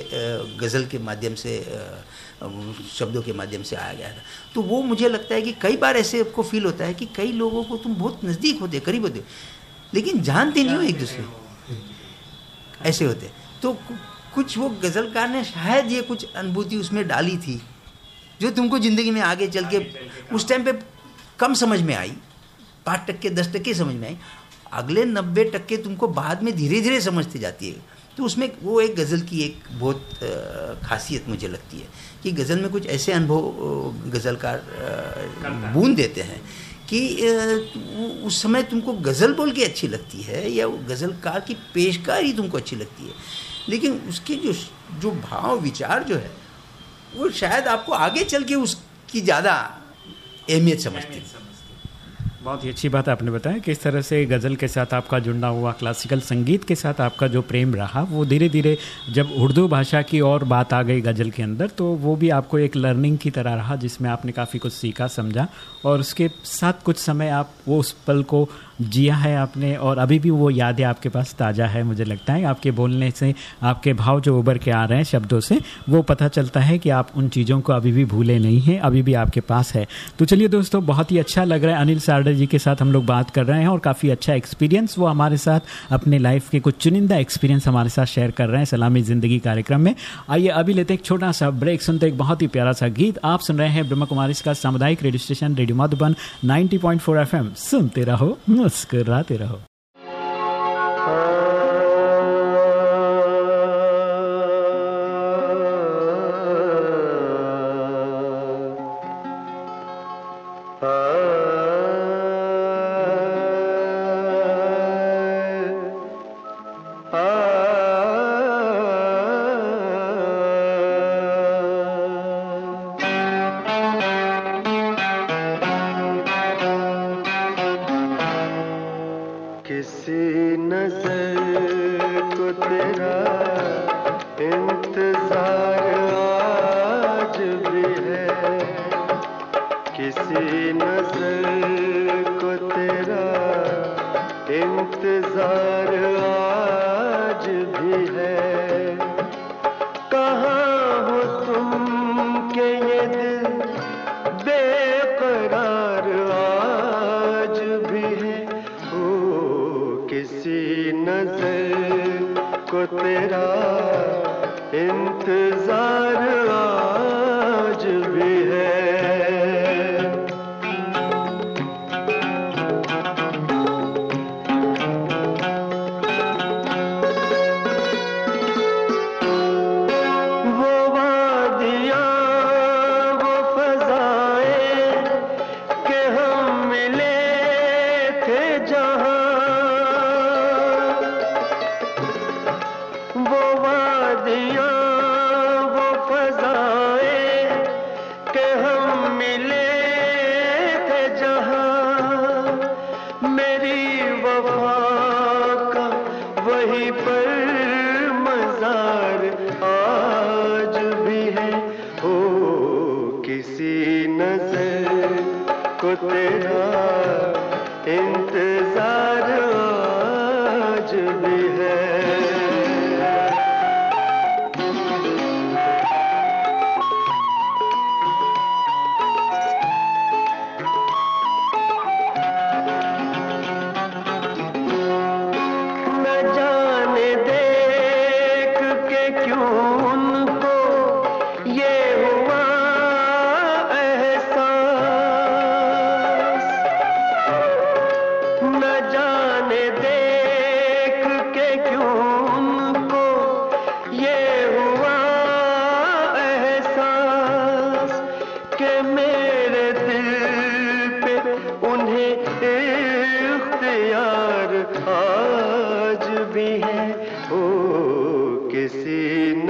गज़ल के माध्यम से शब्दों के माध्यम से आया गया था। तो वो मुझे लगता है कि कई बार ऐसे आपको फील होता है कि कई लोगों को तुम बहुत नज़दीक होते करीब होते लेकिन जानते नहीं हो एक दूसरे। ऐसे होते। तो कुछ वो गज़लकार ने शायद ये कुछ अनुभूति उसमें डाली थी जो तुमको ज़िंदगी में आगे चल के उस टाइम पे कम समझ में आई पाँच टक्के दस टक्के समझ में आई। अगले नब्बे टक्के तुमको बाद में धीरे धीरे समझते जाती है। तो उसमें वो एक गज़ल की एक बहुत खासियत मुझे लगती है कि गज़ल में कुछ ऐसे अनुभव गज़लकार बूंद देते हैं कि उस समय तुमको गज़ल बोल के अच्छी लगती है या वो गज़लकार की पेशकारी तुमको अच्छी लगती है? लेकिन उसके जो जो भाव, विचार जो है, वो शायद आपको आगे चल के उसकी ज़्यादा अहमियत समझती बहुत ही अच्छी बात आपने बताया किस तरह से गज़ल के साथ आपका जुड़ना हुआ, क्लासिकल संगीत के साथ आपका जो प्रेम रहा, वो धीरे धीरे जब उर्दू भाषा की और बात आ गई गज़ल के अंदर तो वो भी आपको एक लर्निंग की तरह रहा, जिसमें आपने काफ़ी कुछ सीखा, समझा, और उसके साथ कुछ समय आप वो उस पल को जिया है आपने और अभी भी वो यादें आपके पास ताज़ा है, मुझे लगता है। आपके बोलने से, आपके भाव जो उभर के आ रहे हैं शब्दों से, वो पता चलता है कि आप उन चीज़ों को अभी भी भूले नहीं हैं, अभी भी आपके पास है। तो चलिए दोस्तों, बहुत ही अच्छा लग रहा है अनिल सारडा जी के साथ हम लोग बात कर रहे हैं और काफ़ी अच्छा एक्सपीरियंस वो हमारे साथ अपने लाइफ के कुछ चुनिंदा एक्सपीरियंस हमारे साथ शेयर कर रहे हैं सलामी ज़िंदगी कार्यक्रम में। आइए अभी लेते एक छोटा सा ब्रेक सुनते एक बहुत ही प्यारा सा गीत। आप सुन रहे हैं ब्रह्म कुमारी का सामुदायिक radio station radio Madhuban ninety point सुनते रहो। मुस्कुराते रहो।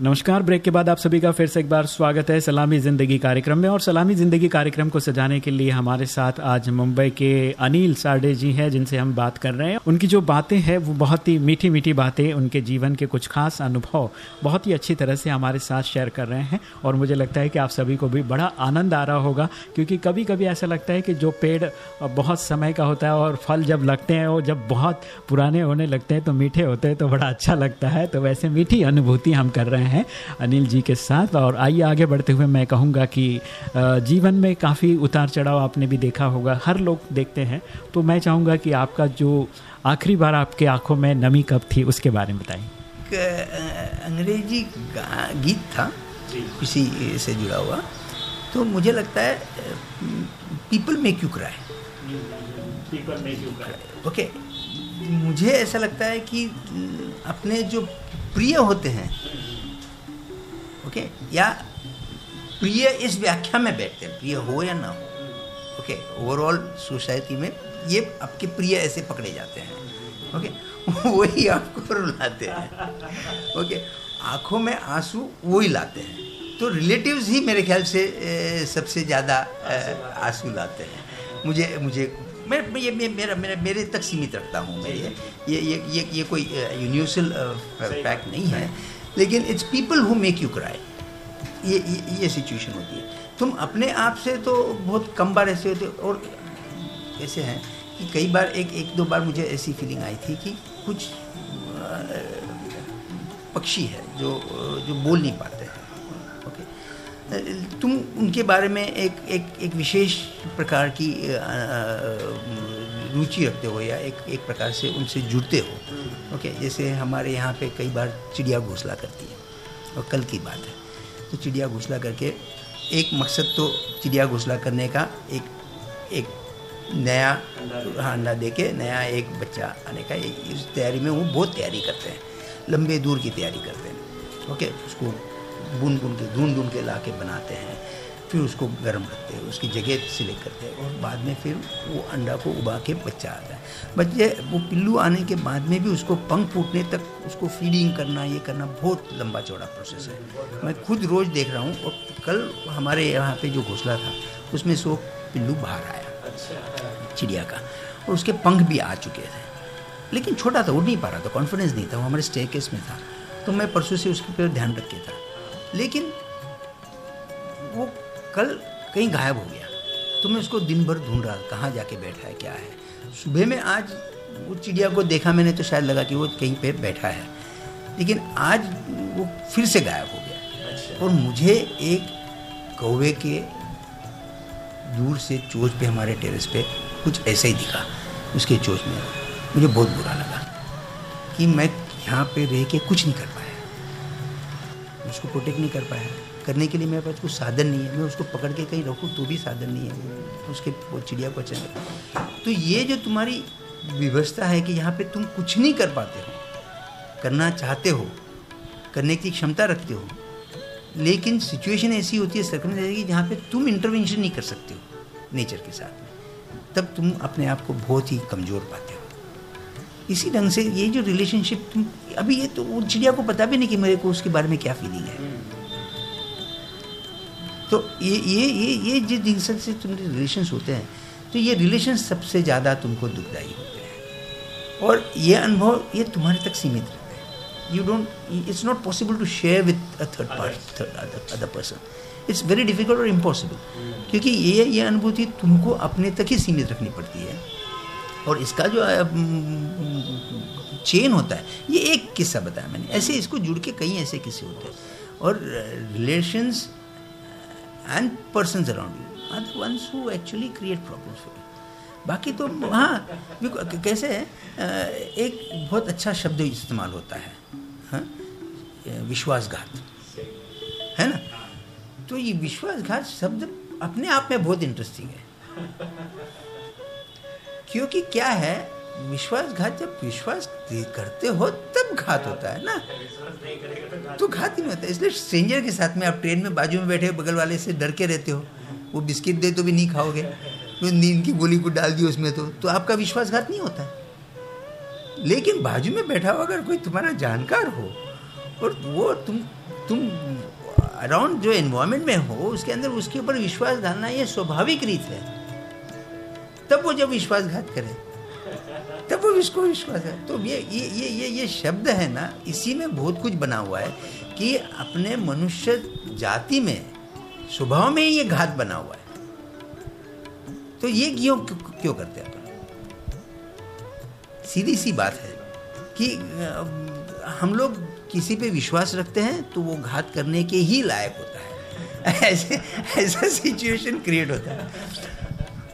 नमस्कार, ब्रेक के बाद आप सभी का फिर से एक बार स्वागत है सलामी ज़िंदगी कार्यक्रम में। और सलामी ज़िंदगी कार्यक्रम को सजाने के लिए हमारे साथ आज मुंबई के अनिल साडे जी हैं, जिनसे हम बात कर रहे हैं। उनकी जो बातें हैं, वो बहुत ही मीठी मीठी बातें, उनके जीवन के कुछ खास अनुभव बहुत ही अच्छी तरह से हमारे साथ शेयर कर रहे हैं। और मुझे लगता है कि आप सभी को भी बड़ा आनंद आ रहा होगा, क्योंकि कभी कभी ऐसा लगता है कि जो पेड़ बहुत समय का होता है और फल जब लगते हैं, वो जब बहुत पुराने होने लगते हैं तो मीठे होते हैं तो बड़ा अच्छा लगता है। तो वैसे मीठी अनुभूति हम कर रहे हैं। हैं अनिल जी के साथ। और आइए आगे बढ़ते हुए मैं कहूँगा कि जीवन में काफ़ी उतार चढ़ाव आपने भी देखा होगा। हर लोग देखते हैं। तो मैं चाहूँगा कि आपका जो आखिरी बार आपके आँखों में नमी कब थी उसके बारे में बताइए अंग्रेज़ी गीत था। किसी से जुड़ा हुआ। तो मुझे लगता है people make you cry people make you cry okay. मुझे ऐसा लगता है कि अपने जो प्रिय होते हैं ओके या प्रिय इस व्याख्या में बैठते हैं प्रिय हो या ना हो? ओके ओवरऑल सोसाइटी में ये आपके प्रिय ऐसे पकड़े जाते हैं। ओके वही आपको रुलाते हैं। ओके आँखों में आँसू वही लाते हैं। तो रिलेटिव्स ही मेरे ख्याल से सबसे ज़्यादा आँसू लाते हैं। मुझे मुझे मैं ये मेरा मेरा मेरे तक सीमित रखता हूँ मैं ये। ये ये ये कोई यूनिवर्सल फैक्ट नहीं है। लेकिन it's people who make you cry ये ये, सिचुएशन होती है। तुम अपने आप से तो बहुत कम बार ऐसे होते और ऐसे हैं कि कई बार एक एक दो बार मुझे ऐसी फीलिंग आई थी कि कुछ पक्षी है जो जो बोल नहीं पाते हैं। ओके तुम उनके बारे में एक एक एक विशेष प्रकार की रुचि रखते हो या एक एक प्रकार से उनसे जुड़ते हो? ओके जैसे हमारे यहाँ पे कई बार चिड़िया घोसला करती है और कल की बात है। तो चिड़िया घोसला करके एक मकसद तो चिड़िया घोसला करने का एक एक नया हाँ अंडा दे के नया एक बच्चा आने का इस तैयारी में वो बहुत तैयारी करते हैं लंबे दूर की तैयारी करते हैं। ओके उसको बुन बुन के ढूंढ ढूंढ के ला के बनाते हैं। फिर उसको गर्म करते हैं उसकी जगह सिलेक्ट करते हैं और बाद में फिर वो अंडा को उबा के बच्चा आता है। बच्चे वो पिल्लू आने के बाद में भी उसको पंख फूटने तक उसको फीडिंग करना ये करना बहुत लंबा चौड़ा प्रोसेस है। मैं खुद रोज़ देख रहा हूँ और कल हमारे यहाँ पे जो घोसला था उसमें से वो पिल्लू बाहर आया। चिड़िया का। और उसके पंख भी आ चुके थे। लेकिन छोटा था उड़ नहीं पा रहा था कॉन्फिडेंस नहीं था वो हमारे स्टेकेस में था। तो मैं परसों से उसके पर ध्यान रखे था। लेकिन वो कल कहीं गायब हो गया। तो मैं उसको दिन भर ढूंढ रहा कहाँ जाके बैठा है क्या है? सुबह में आज वो चिड़िया को देखा मैंने तो शायद लगा कि वो कहीं पे बैठा है। लेकिन आज वो फिर से गायब हो गया। अच्छा। और मुझे एक कौवे के दूर से चोच पे हमारे टेरेस पे कुछ ऐसा ही दिखा उसके चोच में। मुझे बहुत बुरा लगा कि मैं यहाँ पे रह के कुछ नहीं कर पाया। उसको प्रोटेक्ट नहीं कर पाया। करने के लिए मेरे पास कुछ साधन नहीं है। मैं उसको पकड़ के कहीं रखूँ तो भी साधन नहीं है। उसके वो चिड़िया को अच्छा तो ये जो तुम्हारी व्यवस्था है कि यहाँ पे तुम कुछ नहीं कर पाते हो, करना चाहते हो, करने की क्षमता रखते हो, लेकिन सिचुएशन ऐसी होती है सर्कम कि, जहाँ पे तुम इंटरवेंशन नहीं कर सकते हो नेचर के साथ में। तब तुम अपने आप को बहुत ही कमज़ोर पाते हो। इसी ढंग से ये जो रिलेशनशिप तुम, अभी ये तो चिड़िया को पता भी नहीं कि मेरे को उसके बारे में क्या फीलिंग है। तो ये ये ये ये जिस ढंग से तुम्हारे रिलेशन होते हैं तो ये रिलेशन सबसे ज़्यादा तुमको दुखदायी होते हैं। और ये अनुभव ये तुम्हारे तक सीमित रहते हैं। You don't it's not possible to share with a third party other person it's very difficult और इम्पॉसिबल क्योंकि ये ये अनुभूति तुमको अपने तक ही सीमित रखनी पड़ती है। और इसका जो चेन होता है ये एक किस्सा बताया मैंने। ऐसे इसको जुड़ के कई ऐसे किस्से होते हैं। और relations and person around you are the ones who actually create problems for you बाकी तो हाँ कैसे है? एक बहुत अच्छा शब्द इस्तेमाल होता है हाँ विश्वासघात। है ना? तो ये विश्वासघात शब्द अपने आप में बहुत इंटरेस्टिंग है। क्योंकि क्या है विश्वासघात जब विश्वास करते हो, तब घात होता है ना? तो घात ही नहीं होता। इसलिए स्ट्रेंजर के साथ में आप ट्रेन में बाजू में बैठे, बगल वाले से डर के रहते हो। वो बिस्किट दे तो भी नहीं खाओगे। तो नींद की गोली को डाल दी उसमें तो। तो आपका विश्वासघात नहीं होता। लेकिन बाजू में बैठा हो अगर कोई तुम्हारा जानकार हो, और वो तुम तुम अराउंड जो एनवायरमेंट में हो, उसके अंदर उसके ऊपर विश्वास डालना ये स्वाभाविक रीत है। तब वो जब विश्वासघात करे। तब वो इसको विश्वास है। तो ये ये ये ये ये शब्द है ना, इसी में बहुत कुछ बना हुआ है कि अपने मनुष्य जाति में, स्वभाव में ये घात बना हुआ है। तो ये क्यों क्यों करते हैं सीधी सी बात है कि हम लोग किसी पे विश्वास रखते हैं तो वो घात करने के ही लायक होता है। ऐसे, ऐसा सिचुएशन क्रिएट होता है।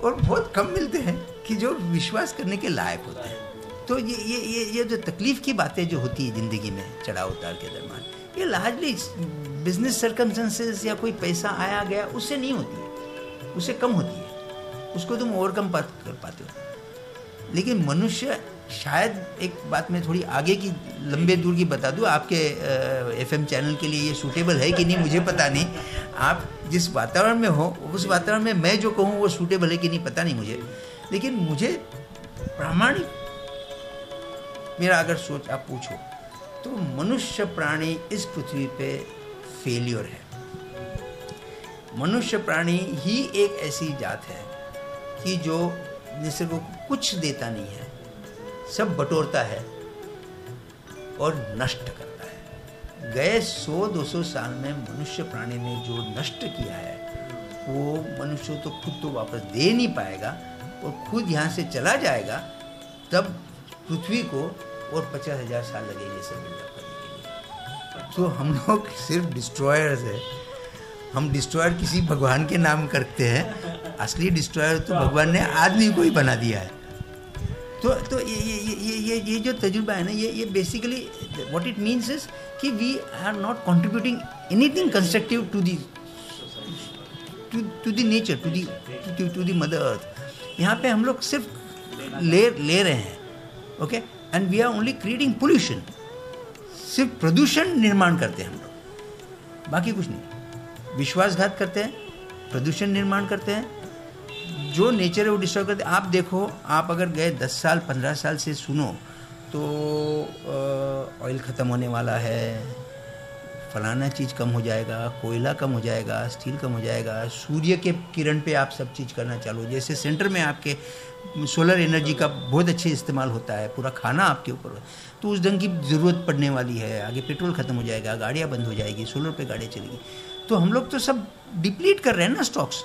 और बहुत कम मिलते हैं। कि जो विश्वास करने के लायक होते हैं। तो ये ये ये ये जो तकलीफ़ की बातें जो होती है ज़िंदगी में, चढ़ाव उतार के दरमियान ये लार्जली बिज़नेस सर्कमस्टेंसेस या कोई पैसा आया, गया, उससे नहीं होती है। उससे कम होती है। उसको तुम ओवरकम कर पाते हो। लेकिन मनुष्य शायद एक बात मैं थोड़ी आगे की, लंबे दूर की बता दूँ, आपके एफ़ एम चैनल के लिए ये सूटेबल है कि नहीं, मुझे पता नहीं। आप जिस वातावरण में हो, उस वातावरण में मैं जो कहूँ वो सूटेबल है कि नहीं, पता नहीं मुझे। लेकिन मुझे प्रामाणिक। मेरा अगर सोच आप पूछो तो मनुष्य प्राणी इस पृथ्वी पे फेलियर है। मनुष्य प्राणी ही एक ऐसी जात है कि जो निसर्ग को कुछ देता नहीं है, सब बटोरता है और नष्ट करता है। गए सौ, दो सौ साल में मनुष्य प्राणी ने जो नष्ट किया है, वो मनुष्य तो खुद तो वापस दे नहीं पाएगा और खुद यहाँ से चला जाएगा, तब पृथ्वी को और पचास हज़ार साल लगेंगे बिल्डअप करने के लिए। तो हम लोग सिर्फ़ डिस्ट्रॉयर्स है। हम डिस्ट्रॉयर किसी भगवान के नाम करते हैं। असली डिस्ट्रॉयर तो भगवान ने आदमी को ही बना दिया है। तो तो ये ये ये ये ये जो तजुर्बा है ना, ये ये basically what it means is कि we are not contributing anything constructive to the to the nature to the to the mother earth यहाँ पे हम लोग सिर्फ़ ले ले रहे हैं okay and we are only creating pollution सिर्फ़ प्रदूषण निर्माण करते हैं हम लोग। बाकी कुछ नहीं। विश्वासघात करते हैं, प्रदूषण निर्माण करते हैं। जो नेचर है वो डिस्टर्ब करते हैं। आप देखो, आप अगर गए दस साल, पंद्रह साल से सुनो तो ऑयल ख़त्म होने वाला है। फलाना चीज़ कम हो जाएगा कोयला कम हो जाएगा स्टील कम हो जाएगा सूर्य के किरण पे आप सब चीज़ करना चालू जैसे सेंटर में आपके सोलर एनर्जी का बहुत अच्छे इस्तेमाल होता है पूरा खाना आपके ऊपर तो उस ढंग की ज़रूरत पड़ने वाली है। आगे पेट्रोल ख़त्म हो जाएगा गाड़ियाँ बंद हो जाएगी सोलर पर गाड़ियाँ चलेगी। तो हम लोग तो सब डिप्लीट कर रहे हैं ना स्टॉक्स?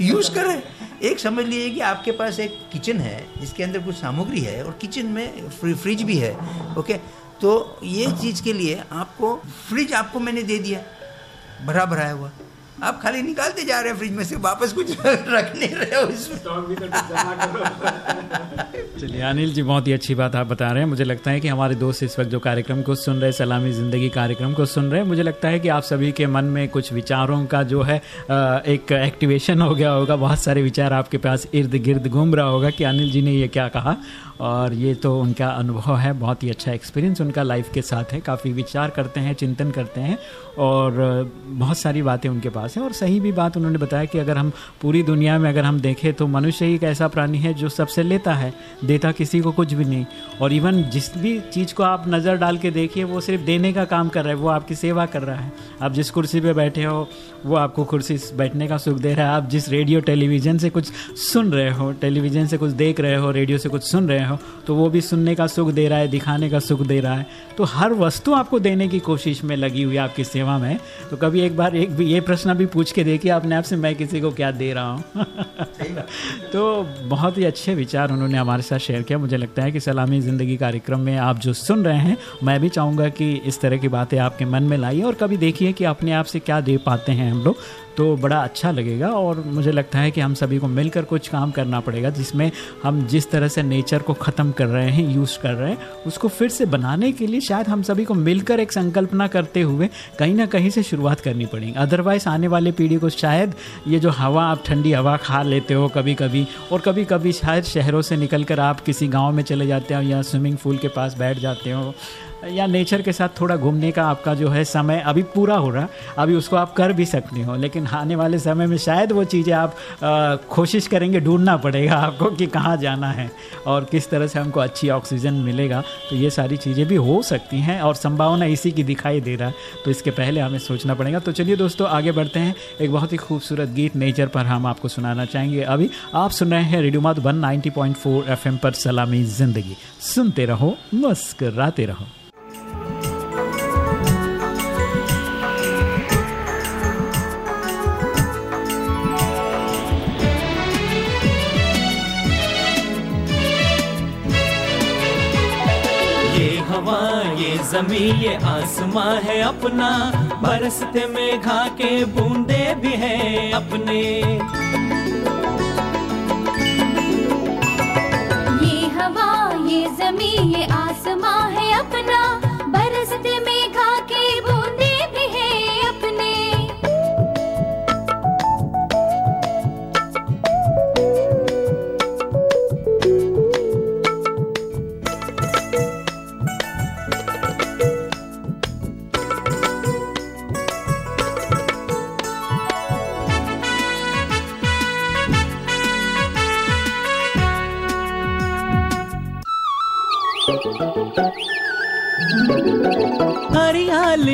यूज़ कर रहे हैं। एक समझ लीजिए कि आपके पास एक किचन है जिसके अंदर कुछ सामग्री है और किचन में फ्रिज भी है ओके? तो ये चीज़ के लिए आपको फ्रिज आपको मैंने दे दिया भरा भराया हुआ। आप खाली निकालते जा रहे हैं फ्रिज में से वापस कुछ रख नहीं रहे हो इसमें। चलिए अनिल जी बहुत ही अच्छी बात आप बता रहे हैं। मुझे लगता है कि हमारे दोस्त इस वक्त जो कार्यक्रम को सुन रहे सलामी ज़िंदगी कार्यक्रम को सुन रहे हैं मुझे लगता है कि आप सभी के मन में कुछ विचारों का जो है एक एक्टिवेशन हो गया होगा। बहुत सारे विचार आपके पास इर्द गिर्द घूम रहा होगा कि अनिल जी ने ये क्या कहा। और ये तो उनका अनुभव है बहुत ही अच्छा एक्सपीरियंस उनका लाइफ के साथ है। काफ़ी विचार करते हैं चिंतन करते हैं। और बहुत सारी बातें उनके पास हैं और सही भी बात उन्होंने बताया कि अगर हम पूरी दुनिया में अगर हम देखें तो मनुष्य ही एक ऐसा प्राणी है जो सबसे लेता है, देता किसी को कुछ भी नहीं। और इवन जिस भी चीज़ को आप नज़र डाल के देखिए, वो सिर्फ़ देने का काम कर रहा है, वो आपकी सेवा कर रहा है। आप जिस कुर्सी पर बैठे हो, वो आपको कुर्सी बैठने का सुख दे रहा है। आप जिस रेडियो टेलीविज़न से कुछ सुन रहे हो टेलीविज़न से कुछ देख रहे हो रेडियो से कुछ सुन रहे हो तो वो भी सुनने का सुख दे रहा है, दिखाने का सुख दे रहा है। तो हर वस्तु आपको देने की कोशिश में लगी हुई आपकी सेवा में। तो कभी एक बार एक भी ये प्रश्न भी पूछ के देखिए, अपने आप से मैं किसी को क्या दे रहा हूँ। तो बहुत ही अच्छे विचार उन्होंने हमारे साथ शेयर किया। मुझे लगता है कि सलामी ज़िंदगी कार्यक्रम में आप जो सुन रहे हैं, मैं भी चाहूँगा कि इस तरह की बातें आपके मन में लाइए और कभी देखिए कि अपने आप से क्या दे पाते हैं हम लोग। तो बड़ा अच्छा लगेगा और मुझे लगता है कि हम सभी को मिलकर कुछ काम करना पड़ेगा जिसमें हम जिस तरह से नेचर को ख़त्म कर रहे हैं यूज़ कर रहे हैं, उसको फिर से बनाने के लिए शायद हम सभी को मिलकर एक संकल्पना करते हुए कहीं ना कहीं से शुरुआत करनी पड़ेगी। अदरवाइज़ आने वाली पीढ़ी को शायद ये जो हवा, आप ठंडी हवा खा लेते हो कभी कभी और कभी कभी शायद शहरों से निकल कर आप किसी गाँव में चले जाते हो या स्विमिंग पूल के पास बैठ जाते हो या नेचर के साथ थोड़ा घूमने का आपका जो है समय अभी पूरा हो रहा, अभी उसको आप कर भी सकते हो, लेकिन आने वाले समय में शायद वो चीज़ें आप कोशिश करेंगे ढूंढना पड़ेगा आपको कि कहाँ जाना है और किस तरह से हमको अच्छी ऑक्सीजन मिलेगा। तो ये सारी चीज़ें भी हो सकती हैं और संभावना इसी की दिखाई दे रहा है तो इसके पहले हमें सोचना पड़ेगा। तो चलिए दोस्तों, आगे बढ़ते हैं। एक बहुत ही खूबसूरत गीत नेचर पर हम आपको सुनाना चाहेंगे। अभी आप सुन रहे हैं रेडियो वन नाइनटी पर सलामी ज़िंदगी। सुनते रहो, मुस्कराते रहो। जमी, ये आसमां है अपना। बरसते मेघा के बूंदे भी है अपने। ये हवा, ये जमी, ये आसमां है अपना। बरसते मेघा के बूंदे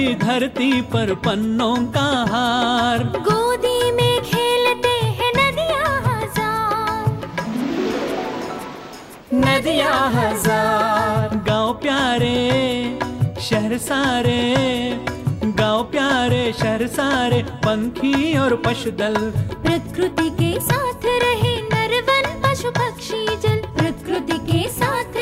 हरियाली धरती पर पन्नों का हार। गोदी में खेलते हैं नदियाँ हज़ार। नदियाँ हज़ार। गाँव प्यारे शहर सारे। गाँव प्यारे शहर सारे। पंखी और पशुदल। प्रकृति के साथ रहे नरवन पशु पक्षी जल। प्रकृति के साथ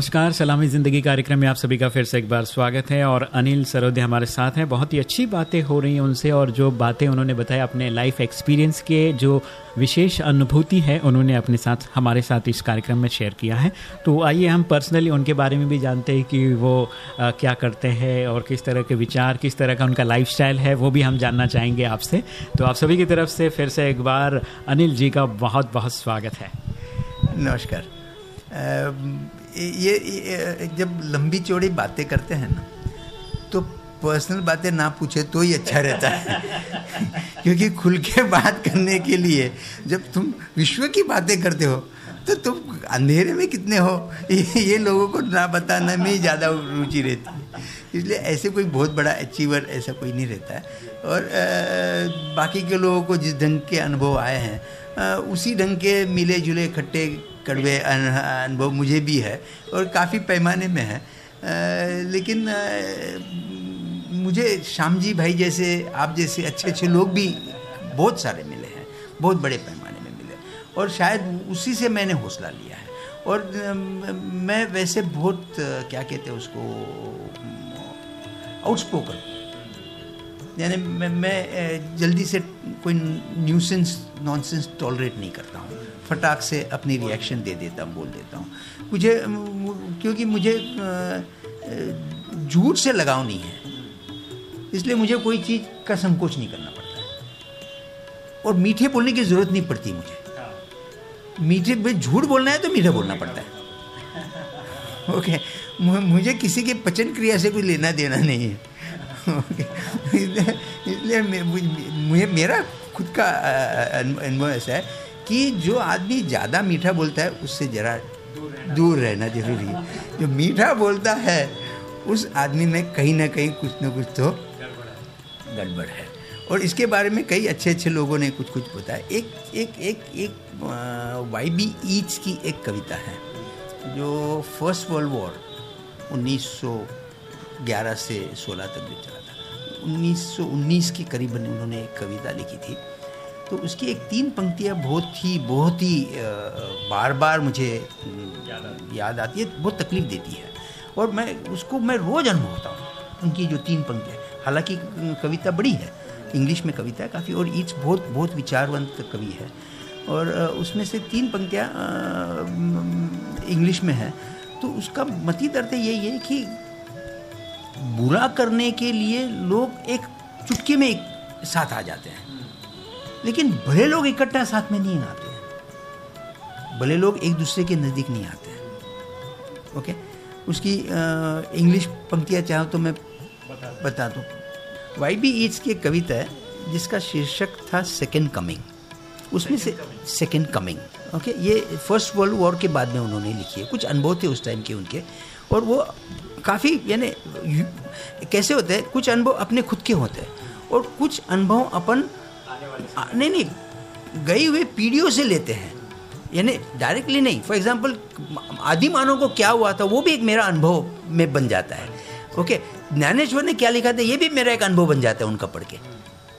नमस्कार सलामी ज़िंदगी कार्यक्रम में आप सभी का फिर से एक बार स्वागत है और अनिल सरोदे हमारे साथ हैं। बहुत ही अच्छी बातें हो रही हैं उनसे और जो बातें उन्होंने बताया अपने लाइफ एक्सपीरियंस के जो विशेष अनुभूति है उन्होंने अपने साथ हमारे साथ इस कार्यक्रम में शेयर किया है। तो आइए हम पर्सनली उनके बारे में भी जानते हैं कि वो आ, क्या करते हैं और किस तरह के विचार किस तरह का उनका लाइफ है वो भी हम जानना चाहेंगे आपसे। तो आप सभी की तरफ़ से फिर से एक बार अनिल जी का बहुत बहुत स्वागत है। नमस्कार। ये, ये जब लंबी चौड़ी बातें करते हैं ना तो पर्सनल बातें ना पूछे तो ही अच्छा रहता है। क्योंकि खुल के बात करने के लिए जब तुम विश्व की बातें करते हो तो तुम अंधेरे में कितने हो? ये, ये लोगों को ना बताने में ही ज़्यादा रुचि रहती है। इसलिए ऐसे कोई बहुत बड़ा अचीवर ऐसा कोई नहीं रहता है। और अ, बाकी के लोगों को जिस ढंग के अनुभव आए हैं अ, उसी ढंग के मिले जुले खट्टे कड़वे अनुभव मुझे भी है और काफ़ी पैमाने में है। लेकिन मुझे श्याम जी भाई जैसे आप जैसे अच्छे अच्छे लोग भी बहुत सारे मिले हैं बहुत बड़े पैमाने में मिले। और शायद उसी से मैंने हौसला लिया है। और मैं वैसे बहुत क्या कहते हैं उसको आउटस्पोकन। यानी मैं, मैं जल्दी से कोई न्यूसेंस नॉनसेंस टॉलरेट नहीं करता हूँ। फटाक से अपनी रिएक्शन दे देता हूँ, बोल देता हूँ। मुझे, क्योंकि मुझे झूठ से लगाव नहीं है। इसलिए मुझे कोई चीज़ का संकोच नहीं करना पड़ता है। और मीठे बोलने की ज़रूरत नहीं पड़ती मुझे। मीठे में झूठ बोलना है तो मीठा बोलना पड़ता है। ओके मुझे किसी के पचन क्रिया से कोई लेना देना नहीं है। इसलिए मुझ- मेरा खुद का अनु- अनुभव ऐसा है कि जो आदमी ज़्यादा मीठा बोलता है, उससे ज़रा दूर रहना ज़रूरी है। जो मीठा बोलता है, उस आदमी में कहीं ना कहीं कुछ ना कुछ तो गड़बड़ है। और इसके बारे में कई अच्छे अच्छे लोगों ने कुछ कुछ बताया। एक एक एक एक वाई बी ईच की एक कविता है, जो फ़र्स्ट वर्ल्ड वॉर 1911 से 16 तक जो चला था 1919 के करीबन उन्होंने एक कविता लिखी थी। तो उसकी एक तीन पंक्तियाँ बहुत ही बहुत ही बार बार मुझे याद आती है। बहुत तकलीफ़ देती है। और मैं उसको मैं रोज़ अनुभवता हूँ उनकी जो तीन पंक्तियाँ हालाँकि कविता बड़ी है इंग्लिश में कविता है काफ़ी और ईच बहुत बहुत विचारवंत कवि है। और उसमें से तीन पंक्तियाँ इंग्लिश में है। तो उसका मतीत अर्थ यही है कि बुरा करने के लिए लोग एक चुटकी में एक साथ आ जाते हैं। लेकिन भले लोग इकट्ठा साथ में नहीं आते हैं। भले लोग एक दूसरे के नज़दीक नहीं आते हैं। ओके उसकी इंग्लिश पंक्तियाँ चाहो तो मैं बता दूँ। वाई बी ईट्स की एक कविता है, जिसका शीर्षक था सेकेंड कमिंग उसमें से सेकेंड कमिंग ओके ये फ़र्स्ट वर्ल्ड वॉर के बाद में उन्होंने लिखी है। कुछ अनुभव थे उस टाइम के उनके। और वो काफ़ी, यानी कैसे होते हैं? कुछ अनुभव अपने खुद के होते हैं। और कुछ अनुभव अपन नहीं नहीं, गई हुई पीढ़ियों से लेते हैं। यानी डायरेक्टली नहीं। फॉर एग्ज़ाम्पल आदि मानव को क्या हुआ था, वो भी एक मेरा अनुभव में बन जाता है। ओके ज्ञानेश्वर ने क्या लिखा था, ये भी मेरा एक अनुभव बन जाता है उनका पढ़ के।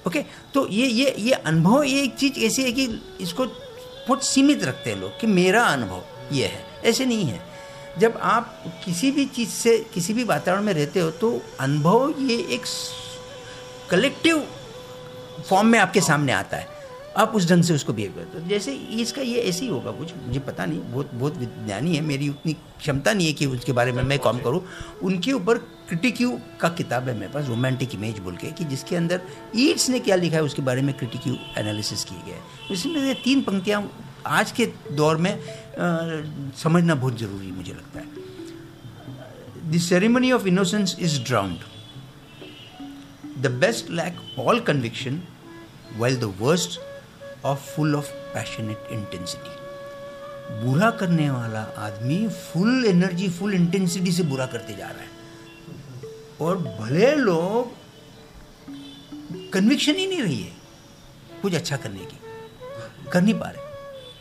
ओके तो ये ये ये अनुभव, ये एक चीज़ ऐसी है कि इसको बहुत सीमित रखते हैं लोग कि मेरा अनुभव ये है। ऐसे नहीं है। जब आप किसी भी चीज़ से, किसी भी वातावरण में रहते हो तो अनुभव ये एक कलेक्टिव फॉर्म में आपके सामने आता है। आप उस ढंग से उसको बिहेव करते हो। जैसे इसका ये ऐसे ही होगा कुछ मुझे पता नहीं बहुत बहुत विज्ञानी है। मेरी उतनी क्षमता नहीं है कि उसके बारे में मैं काम करूँ। उनके ऊपर क्रिटिक्यू का किताब है मेरे पास रोमांटिक इमेज बोल के कि जिसके अंदर ईट्स ने क्या लिखा है उसके बारे में क्रिटिक्यू एनालिसिस किए गए इसमें ये तीन पंक्तियाँ आज के दौर में आ, समझना बहुत ज़रूरी मुझे लगता है। The ceremony of innocence is drowned the best lack all conviction while the worst are full of passionate intensity. बुरा करने वाला आदमी फुल एनर्जी फुल इंटेंसिटी से बुरा करते जा रहा है। और भले लोग कन्विक्शन ही नहीं रही है कुछ अच्छा करने की, कर नहीं पा रहे।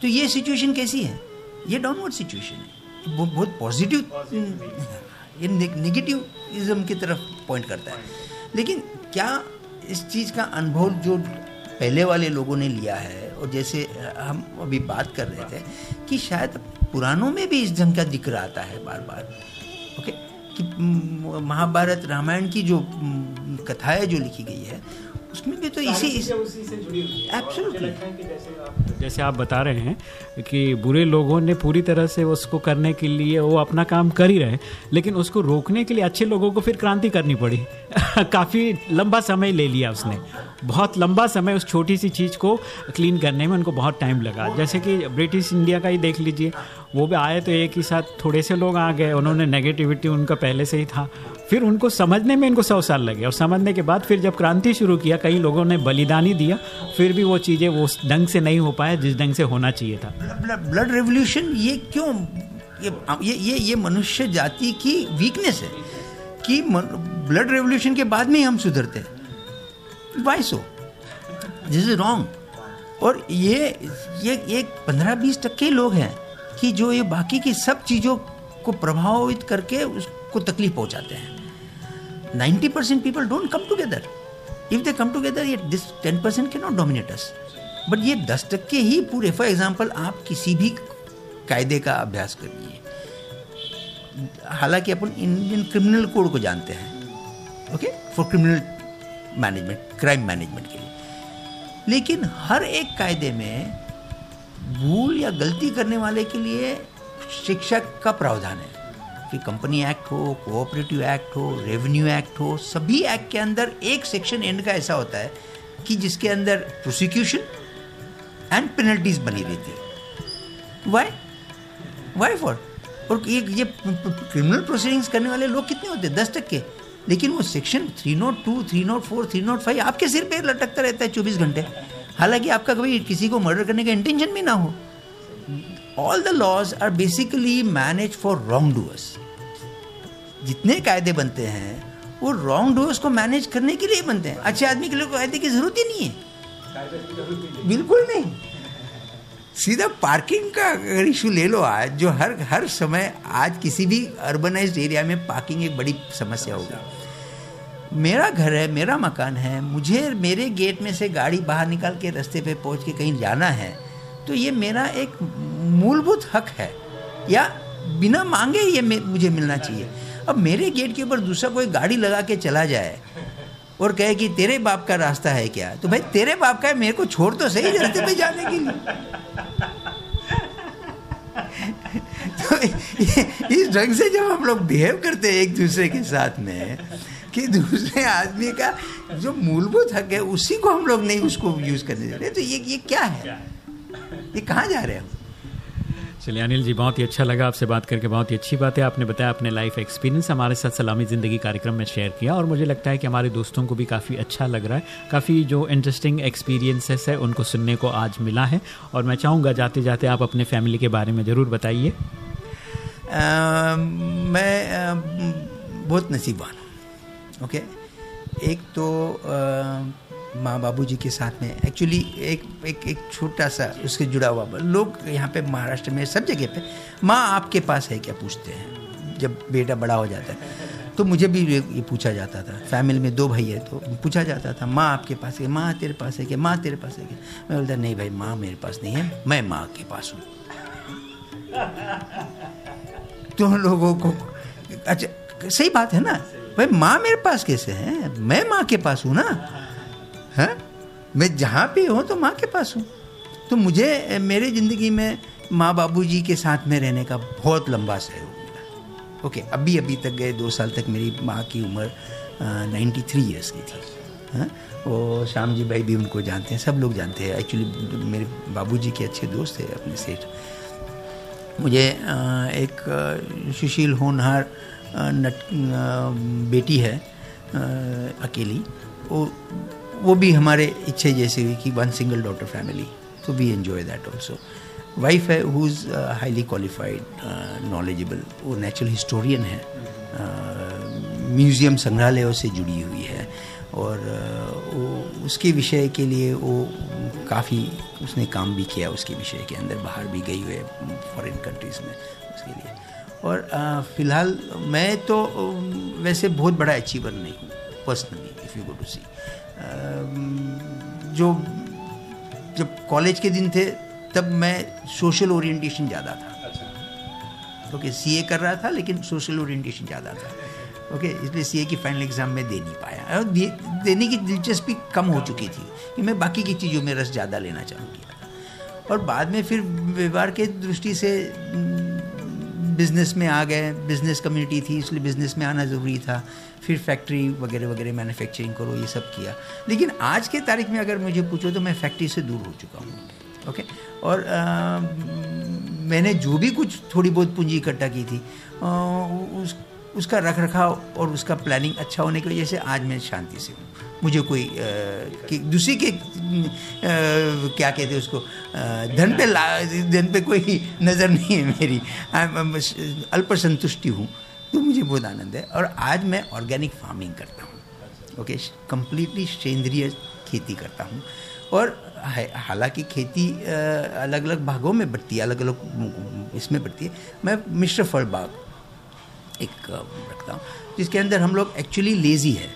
तो ये सिचुएशन कैसी है? ये डाउनवर्ड सिचुएशन है। बहुत पॉजिटिव ये नेगेटिविज्म की तरफ़ पॉइंट करता है। लेकिन क्या इस चीज़ का अनुभव जो पहले वाले लोगों ने लिया है और जैसे हम अभी बात कर रहे थे कि शायद पुराणों में भी इस ढंग का ज़िक्र आता है बार बार ओके? कि महाभारत रामायण की जो कथाएँ जो लिखी गई है उसमें भी तो इसी इस एब्सोल्युटली जैसे आप बता रहे हैं कि बुरे लोगों ने पूरी तरह से उसको करने के लिए वो अपना काम कर ही रहे लेकिन उसको रोकने के लिए अच्छे लोगों को फिर क्रांति करनी पड़ी। काफ़ी लंबा समय ले लिया उसने। बहुत लंबा समय उस छोटी सी चीज़ को क्लीन करने में उनको बहुत टाइम लगा। जैसे कि ब्रिटिश इंडिया का ही देख लीजिए वो भी आए तो एक ही साथ थोड़े से लोग आ गए उन्होंने नेगेटिविटी उनका पहले से ही था। फिर उनको समझने में इनको सौ साल लगे और समझने के बाद फिर जब क्रांति शुरू किया कई लोगों ने बलिदानी दिया फिर भी वो चीज़ें वो ढंग से नहीं हो पाया जिस ढंग से होना चाहिए था। ब्लड रेवोल्यूशन ये क्यों ये ये ये, ये मनुष्य जाति की वीकनेस है कि ब्लड रेवोल्यूशन के बाद में ही हम सुधरते हैं। Why so this is wrong और ये ये एक पंद्रह बीस टक्के लोग हैं कि जो ये बाकी की सब चीज़ों को प्रभावित करके उसको तकलीफ़ पहुंचाते हैं। Ninety percent people don't come together if they come together ये दिस टेन परसेंट के नॉट डोमिनेट अस बट ये दस टक्के ही पूरे फॉर एग्ज़ाम्पल आप किसी भी कायदे का अभ्यास करिए। हालाँकि अपन इंडियन क्रिमिनल कोड को जानते हैं। Okay for criminal management crime management के लिए। लेकिन हर एक कायदे में भूल या गलती करने वाले के लिए शिक्षक का प्रावधान है कि कंपनी एक्ट हो, कोऑपरेटिव एक्ट हो, रेवेन्यू एक्ट हो, सभी एक्ट के अंदर एक सेक्शन एंड का ऐसा होता है कि जिसके अंदर प्रोसिक्यूशन एंड पेनल्टीज बनी रहती है। वाई वाई फॉर और ये ये क्रिमिनल प्रोसीडिंग्स करने वाले लोग कितने होते हैं? दस टक्के। लेकिन वो section three nought two three nought four three nought five आपके सिर पे लटकता रहता है चौबीस घंटे। हालाँकि आपका कभी किसी को मर्डर करने का इंटेंशन भी ना हो। All the laws are basically manage for wrongdoers जितने कायदे बनते हैं वो रॉन्ग डूअर्स को मैनेज करने के लिए बनते हैं। अच्छे आदमी के लिए कायदे की ज़रूरत ही नहीं है। बिल्कुल नहीं। सीधा पार्किंग का अगर इशू ले लो आज, जो हर हर समय आज किसी भी अर्बनाइज एरिया में पार्किंग एक बड़ी समस्या होगी मेरा घर है, मेरा मकान है, मुझे मेरे गेट में से गाड़ी बाहर निकाल के रास्ते पे पहुँच के कहीं जाना है तो ये मेरा एक मूलभूत हक है। या बिना मांगे ये मुझे मिलना चाहिए। अब मेरे गेट के ऊपर दूसरा कोई गाड़ी लगा के चला जाए और कहे कि तेरे बाप का रास्ता है क्या? तो भाई, तेरे बाप का है, मेरे को छोड़ तो सही रास्ते पे जाने के लिए। तो इस ढंग से जब हम लोग बिहेव करते हैं एक दूसरे के साथ में, कि दूसरे आदमी का जो मूलभूत हक है, उसी को हम लोग नहीं उसको यूज़ करने दे रहे तो ये ये क्या है? ये कहाँ जा रहे हैं? चलिए अनिल जी बहुत ही अच्छा लगा आपसे बात करके बहुत ही अच्छी बात है। आपने बताया अपने लाइफ एक्सपीरियंस हमारे साथ सलामी ज़िंदगी कार्यक्रम में शेयर किया और मुझे लगता है कि हमारे दोस्तों को भी काफ़ी अच्छा लग रहा है। काफ़ी जो इंटरेस्टिंग एक्सपीरियंसेस है उनको सुनने को आज मिला है और मैं चाहूँगा जाते जाते आप अपने फैमिली के बारे में ज़रूर बताइए। मैं आ, बहुत नसीबवान हूँ ओके एक तो आ, माँ बाबू जी के साथ में। एक्चुअली एक एक एक छोटा सा उसके जुड़ा हुआ लोग यहाँ पे महाराष्ट्र में सब जगह पे, माँ आपके पास है क्या पूछते हैं? जब बेटा बड़ा हो जाता है तो मुझे भी ये पूछा जाता था। फैमिली में दो भाई है तो पूछा जाता था, माँ आपके पास है माँ तेरे पास है क्या? माँ तेरे पास है क्या? मैं बोलता, नहीं भाई, माँ मेरे पास नहीं है, मैं माँ के पास हूँ। तो लोगों को अच्छा सही बात है ना? भाई, माँ मेरे पास कैसे है? मैं माँ के पास हूँ ना? है? मैं जहाँ पे हूँ तो माँ के पास हूँ। तो मुझे मेरे ज़िंदगी में माँ बाबू जी के साथ में रहने का बहुत लंबा सहयोग मिला। ओके, अभी अभी तक गए, दो साल तक मेरी माँ की उम्र नाइन्टी थ्री ईयर्स की थी। हाँ? और श्याम जी भाई भी उनको जानते हैं, सब लोग जानते हैं। एक्चुअली मेरे बाबूजी के अच्छे दोस्त थे अपने सेठ। मुझे एक सुशील होनहार नट बेटी है अकेली। वो वो भी हमारे इच्छे जैसी हुई कि वन सिंगल डॉटर फैमिली तो we enjoy that also wife है who is highly qualified knowledgeable वो नेचुरल हिस्टोरियन है म्यूज़ियम संग्रहालयों से जुड़ी हुई है, और वो उसके विषय के लिए वो काफ़ी उसने काम भी किया उसके विषय के अंदर, बाहर भी गई हुई है फॉरेन कंट्रीज़ में उसके लिए। और फ़िलहाल मैं तो वैसे बहुत बड़ा अचीवर नहीं हूँ personally if you go to see जो जब कॉलेज के दिन थे तब मैं सोशल ओरिएंटेशन ज़्यादा था। ओके सीए कर रहा था लेकिन सोशल ओरिएंटेशन ज़्यादा था। ओके okay, इसलिए सीए की फाइनल एग्ज़ाम में दे नहीं पाया। और दे, देने की दिलचस्पी कम हो चुकी थी कि मैं बाकी की चीज़ों में रस ज़्यादा लेना चाहूँगी। और बाद में फिर व्यवहार के दृष्टि से बिज़नेस में आ गए बिज़नेस कम्युनिटी थी इसलिए बिज़नेस में आना ज़रूरी था। फिर फैक्ट्री वगैरह वगैरह मैन्युफैक्चरिंग करो ये सब किया। लेकिन आज के तारीख में अगर मुझे पूछो तो मैं फैक्ट्री से दूर हो चुका हूँ। ओके और अ, मैंने जो भी कुछ थोड़ी बहुत पूंजी इकट्ठा की थी अ, उस उसका रख रखाव और उसका प्लानिंग अच्छा होने की वजह से आज मैं शांति से हूँ। मुझे कोई दूसरी के अ, क्या कहते हैं उसको धन पे धन पे कोई नज़र नहीं है मेरी। अल्प संतुष्टि हूँ तो मुझे बहुत आनंद है। और आज मैं ऑर्गेनिक फ़ार्मिंग करता हूँ। ओके कंप्लीटली सेंद्रीय खेती करता हूँ। और हालाँकि खेती अलग अलग भागों में बढ़ती है अलग अलग इसमें बढ़ती है। मैं मिश्र फल बाग एक रखता हूँ जिसके अंदर हम लोग एक्चुअली लेज़ी है।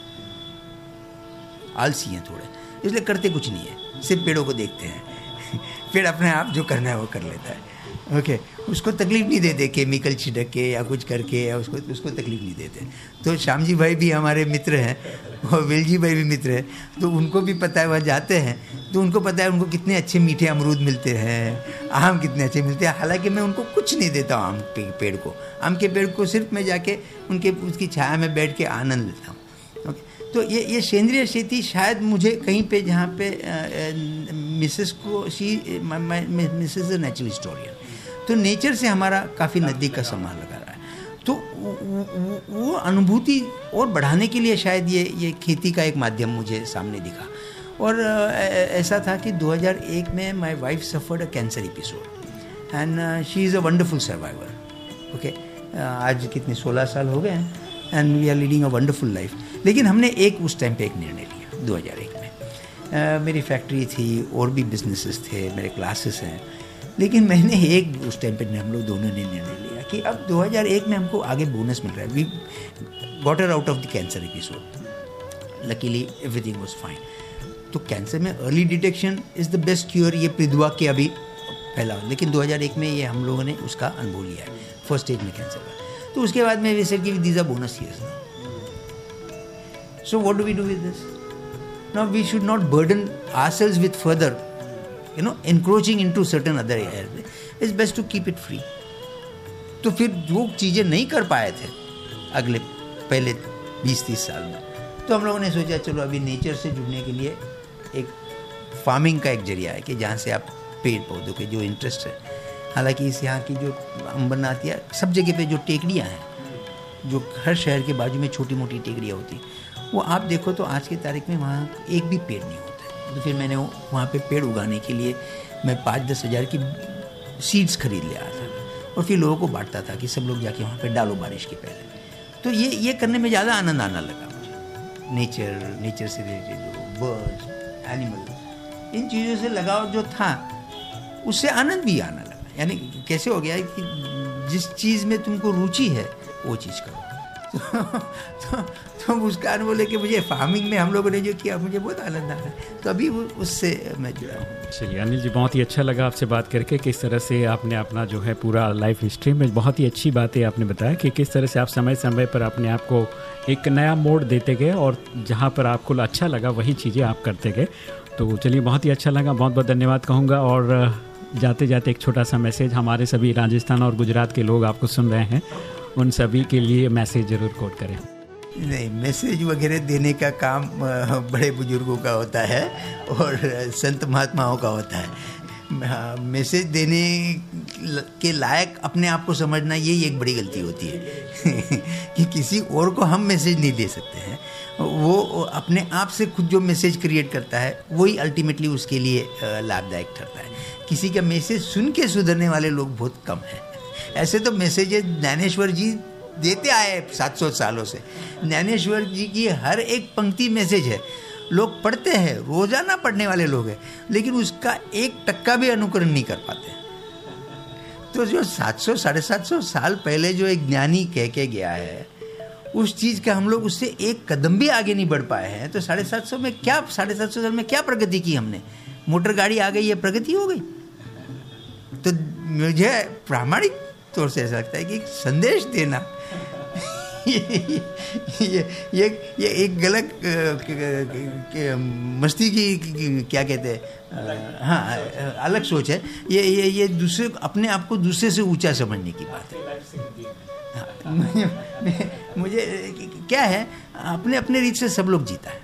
आलसी हैं थोड़े। इसलिए करते कुछ नहीं है। सिर्फ़ पेड़ों को देखते हैं। पेड़ अपने आप जो करना है वो कर लेता है। ओके उसको तकलीफ़ नहीं देते केमिकल छिड़क के या कुछ करके या उसको उसको तकलीफ़ नहीं देते। तो श्याम जी भाई भी हमारे मित्र हैं और वेल जी भाई भी मित्र हैं। तो उनको भी पता है, वह जाते हैं। तो उनको पता है उनको कितने अच्छे मीठे अमरूद मिलते हैं, आम कितने अच्छे मिलते हैं। हालाँकि मैं उनको कुछ नहीं देता हूँ आम के पेड़ को। आम के पेड़ को सिर्फ़ मैं जाके उनके, उसकी छाया में बैठ के आनंद लेता हूँ। तो ये ये सेंद्रीय खेती शायद मुझे कहीं पे जहाँ पे मिसेस को she missus a natural historian तो नेचर से हमारा काफ़ी नज़दीक का संबंध लगा रहा है। तो वो अनुभूति और बढ़ाने के लिए शायद ये ये खेती का एक माध्यम मुझे सामने दिखा। और ऐसा था कि 2001 में my wife suffered a cancer episode and she is a wonderful survivor okay आज कितने 16 साल हो गए हैं। And we are leading a wonderful life लेकिन हमने एक उस टाइम पे एक निर्णय लिया 2001 में। अ, मेरी फैक्ट्री थी और भी बिजनेसेस थे मेरे क्लासेस हैं। लेकिन मैंने एक उस टाइम पे हम लोग दोनों ने निर्णय लिया कि अब 2001 में हमको आगे बोनस मिल रहा है। We got out of the cancer episode luckily everything was fine तो कैंसर में early detection is the best cure ये पृथ्वा के अभी फैला लेकिन 2001 में ये हम लोगों ने उसका अनुभव लिया है फ़र्स्ट स्टेज में कैंसर का। तो उसके बाद में वी सेड कि these are bonus years So what do we do with this? Now we should not burden ourselves with further, you know, encroaching into certain other areas. It's best to keep it free. तो फिर जो चीज़ें नहीं कर पाए थे अगले पहले 20-30 साल में तो हम लोगों ने सोचा चलो अभी नेचर से जुड़ने के लिए एक फ़ार्मिंग का एक ज़रिया है कि जहाँ से आप पेड़ पौधों के जो इंटरेस्ट है हालाँकि इस यहाँ की जो अम्बरनाथ या सब जगह पे जो टेकड़ियाँ हैं जो हर शहर के बाजू में छोटी मोटी टेकड़ियाँ होती वो आप देखो तो आज की तारीख में वहाँ एक भी पेड़ नहीं होता है। तो फिर मैंने वहाँ पे पेड़ उगाने के लिए मैं पाँच दस हज़ार की सीड्स खरीद ले आया था। और फिर लोगों को बांटता था कि सब लोग जाके वहाँ पर डालो बारिश के पहले। तो ये ये करने में ज़्यादा आनंद आना लगा मुझे। नेचर नेचर से रिलेटेड बर्ड्स एनिमल इन चीज़ों से लगाव जो था, उससे आनंद भी आना लगा। यानी कैसे हो गया कि जिस चीज़ में तुमको रुचि है, वो चीज़ करो। तो, तो, तो मुस्कान बोले कि मुझे फ़ार्मिंग में हम लोगों ने जो किया मुझे बहुत आनंद आ रहा है। तो अभी उससे मैं जुड़ा हूँ। चलिए अनिल जी बहुत ही अच्छा लगा आपसे बात करके किस तरह से आपने अपना जो है पूरा लाइफ हिस्ट्री में बहुत ही अच्छी बातें आपने बताया कि किस तरह से आप समय समय पर अपने आप को एक नया मोड़ देते गए और जहाँ पर आपको अच्छा लगा वही चीज़ें आप करते गए। तो चलिए बहुत ही अच्छा लगा बहुत बहुत धन्यवाद कहूँगा और जाते जाते एक छोटा सा मैसेज हमारे सभी राजस्थान और गुजरात के लोग आपको सुन रहे हैं। उन सभी के लिए मैसेज ज़रूर कोट करें। नहीं, मैसेज वगैरह देने का काम बड़े बुज़ुर्गों का होता है और संत महात्माओं का होता है। मैसेज देने के लायक अपने आप को समझना यही एक बड़ी गलती होती है कि किसी और को हम मैसेज नहीं दे सकते हैं। वो अपने आप से खुद जो मैसेज क्रिएट करता है, वही अल्टीमेटली उसके लिए लाभदायक ठहरता है। किसी का मैसेज सुन के सुधरने वाले लोग बहुत कम हैं। ऐसे तो मैसेजेस ज्ञानेश्वर जी देते आए 700 सालों से। ज्ञानेश्वर जी की हर एक पंक्ति मैसेज है। लोग पढ़ते हैं, रोज़ाना पढ़ने वाले लोग हैं, लेकिन उसका एक टक्का भी अनुकरण नहीं कर पाते। तो जो 700 साढ़े सात साल पहले जो एक ज्ञानी कह के गया है, उस चीज़ का हम लोग उससे एक कदम भी आगे नहीं बढ़ पाए हैं। तो साढ़े सात सौ में क्या, साढ़े सात सौ साल में क्या प्रगति की हमने? मोटर गाड़ी आ गई है प्रगति हो गई? तो मुझे प्रामाणिक तौर से ऐसा लगता है कि संदेश देना। ये ये ये ये एक गलत मस्ती की क्या कहते हैं हाँ अलग सोच है। ये ये ये दूसरे अपने आप को दूसरे से ऊँचा समझने की बात है। हाँ, मुझे, क्या है अपने अपने रीत से सब लोग जीता है।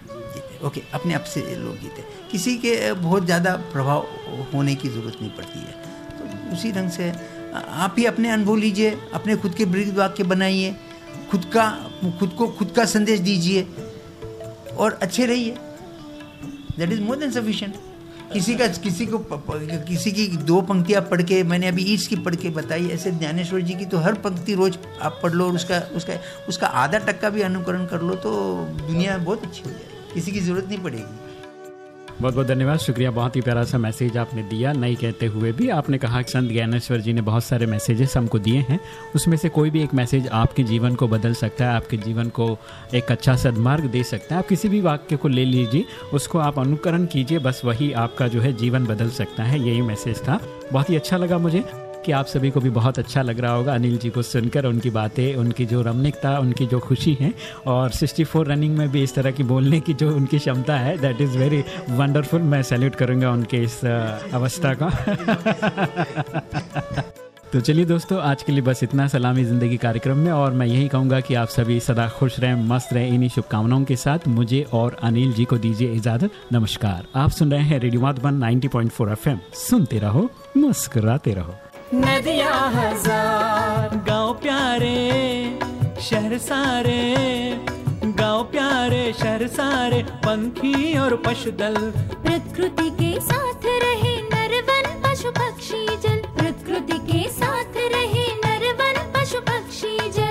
ओके अपने आप से लोग जीते। किसी के बहुत ज़्यादा प्रभाव होने की ज़रूरत नहीं पड़ती है। तो उसी ढंग से आप ही अपने अनुभव लीजिए, अपने खुद के वृद्ध वाक्य बनाइए, खुद का, खुद को, खुद का संदेश दीजिए और अच्छे रहिए। That is more than sufficient किसी का, किसी को किसी की दो पंक्तियाँ पढ़ के, मैंने अभी ईट्स की पढ़ के बताई, ऐसे ज्ञानेश्वर जी की तो हर पंक्ति रोज आप पढ़ लो और उसका उसका उसका आधा टक्का भी अनुकरण कर लो तो दुनिया बहुत अच्छी हो जाएगी। किसी की ज़रूरत नहीं पड़ेगी। बहुत बहुत धन्यवाद। शुक्रिया, बहुत ही प्यारा सा मैसेज आपने दिया। नहीं कहते हुए भी आपने कहा कि संत ज्ञानेश्वर जी ने बहुत सारे मैसेजेस हमको दिए हैं। उसमें से कोई भी एक मैसेज आपके जीवन को बदल सकता है, आपके जीवन को एक अच्छा सदमार्ग दे सकता है, आप किसी भी वाक्य को ले लीजिए, उसको आप अनुकरण कीजिए, बस वही आपका जो है जीवन बदल सकता है, यही मैसेज था। बहुत ही अच्छा लगा मुझे। कि आप सभी को भी बहुत अच्छा लग रहा होगा अनिल जी को सुनकर, उनकी बातें, उनकी जो रमणिकता, उनकी जो खुशी है। और 64 रनिंग में भी इस तरह की बोलने की जो उनकी क्षमता है दैट इज़ वेरी वंडरफुल मैं सैल्यूट करूँगा उनके इस अवस्था का। तो चलिए दोस्तों, आज के लिए बस इतना। सलामी ज़िंदगी कार्यक्रम में, और मैं यही कहूँगा कि आप सभी सदा खुश रहें, मस्त रहें। इन्हीं शुभकामनाओं के साथ मुझे और अनिल जी को दीजिए इजाज़त। नमस्कार। आप सुन रहे हैं रेडियो माधुबन 90.4 एफएम। सुनते रहो, मुस्कुराते रहो। नदियाँ हज़ार। गाँव प्यारे शहर सारे। गाँव प्यारे शहर सारे। पंखी और पशुदल। प्रकृति के साथ रहे नर वन पशु पक्षी जल प्रकृति के साथ रहे नर वन पशु पक्षी जल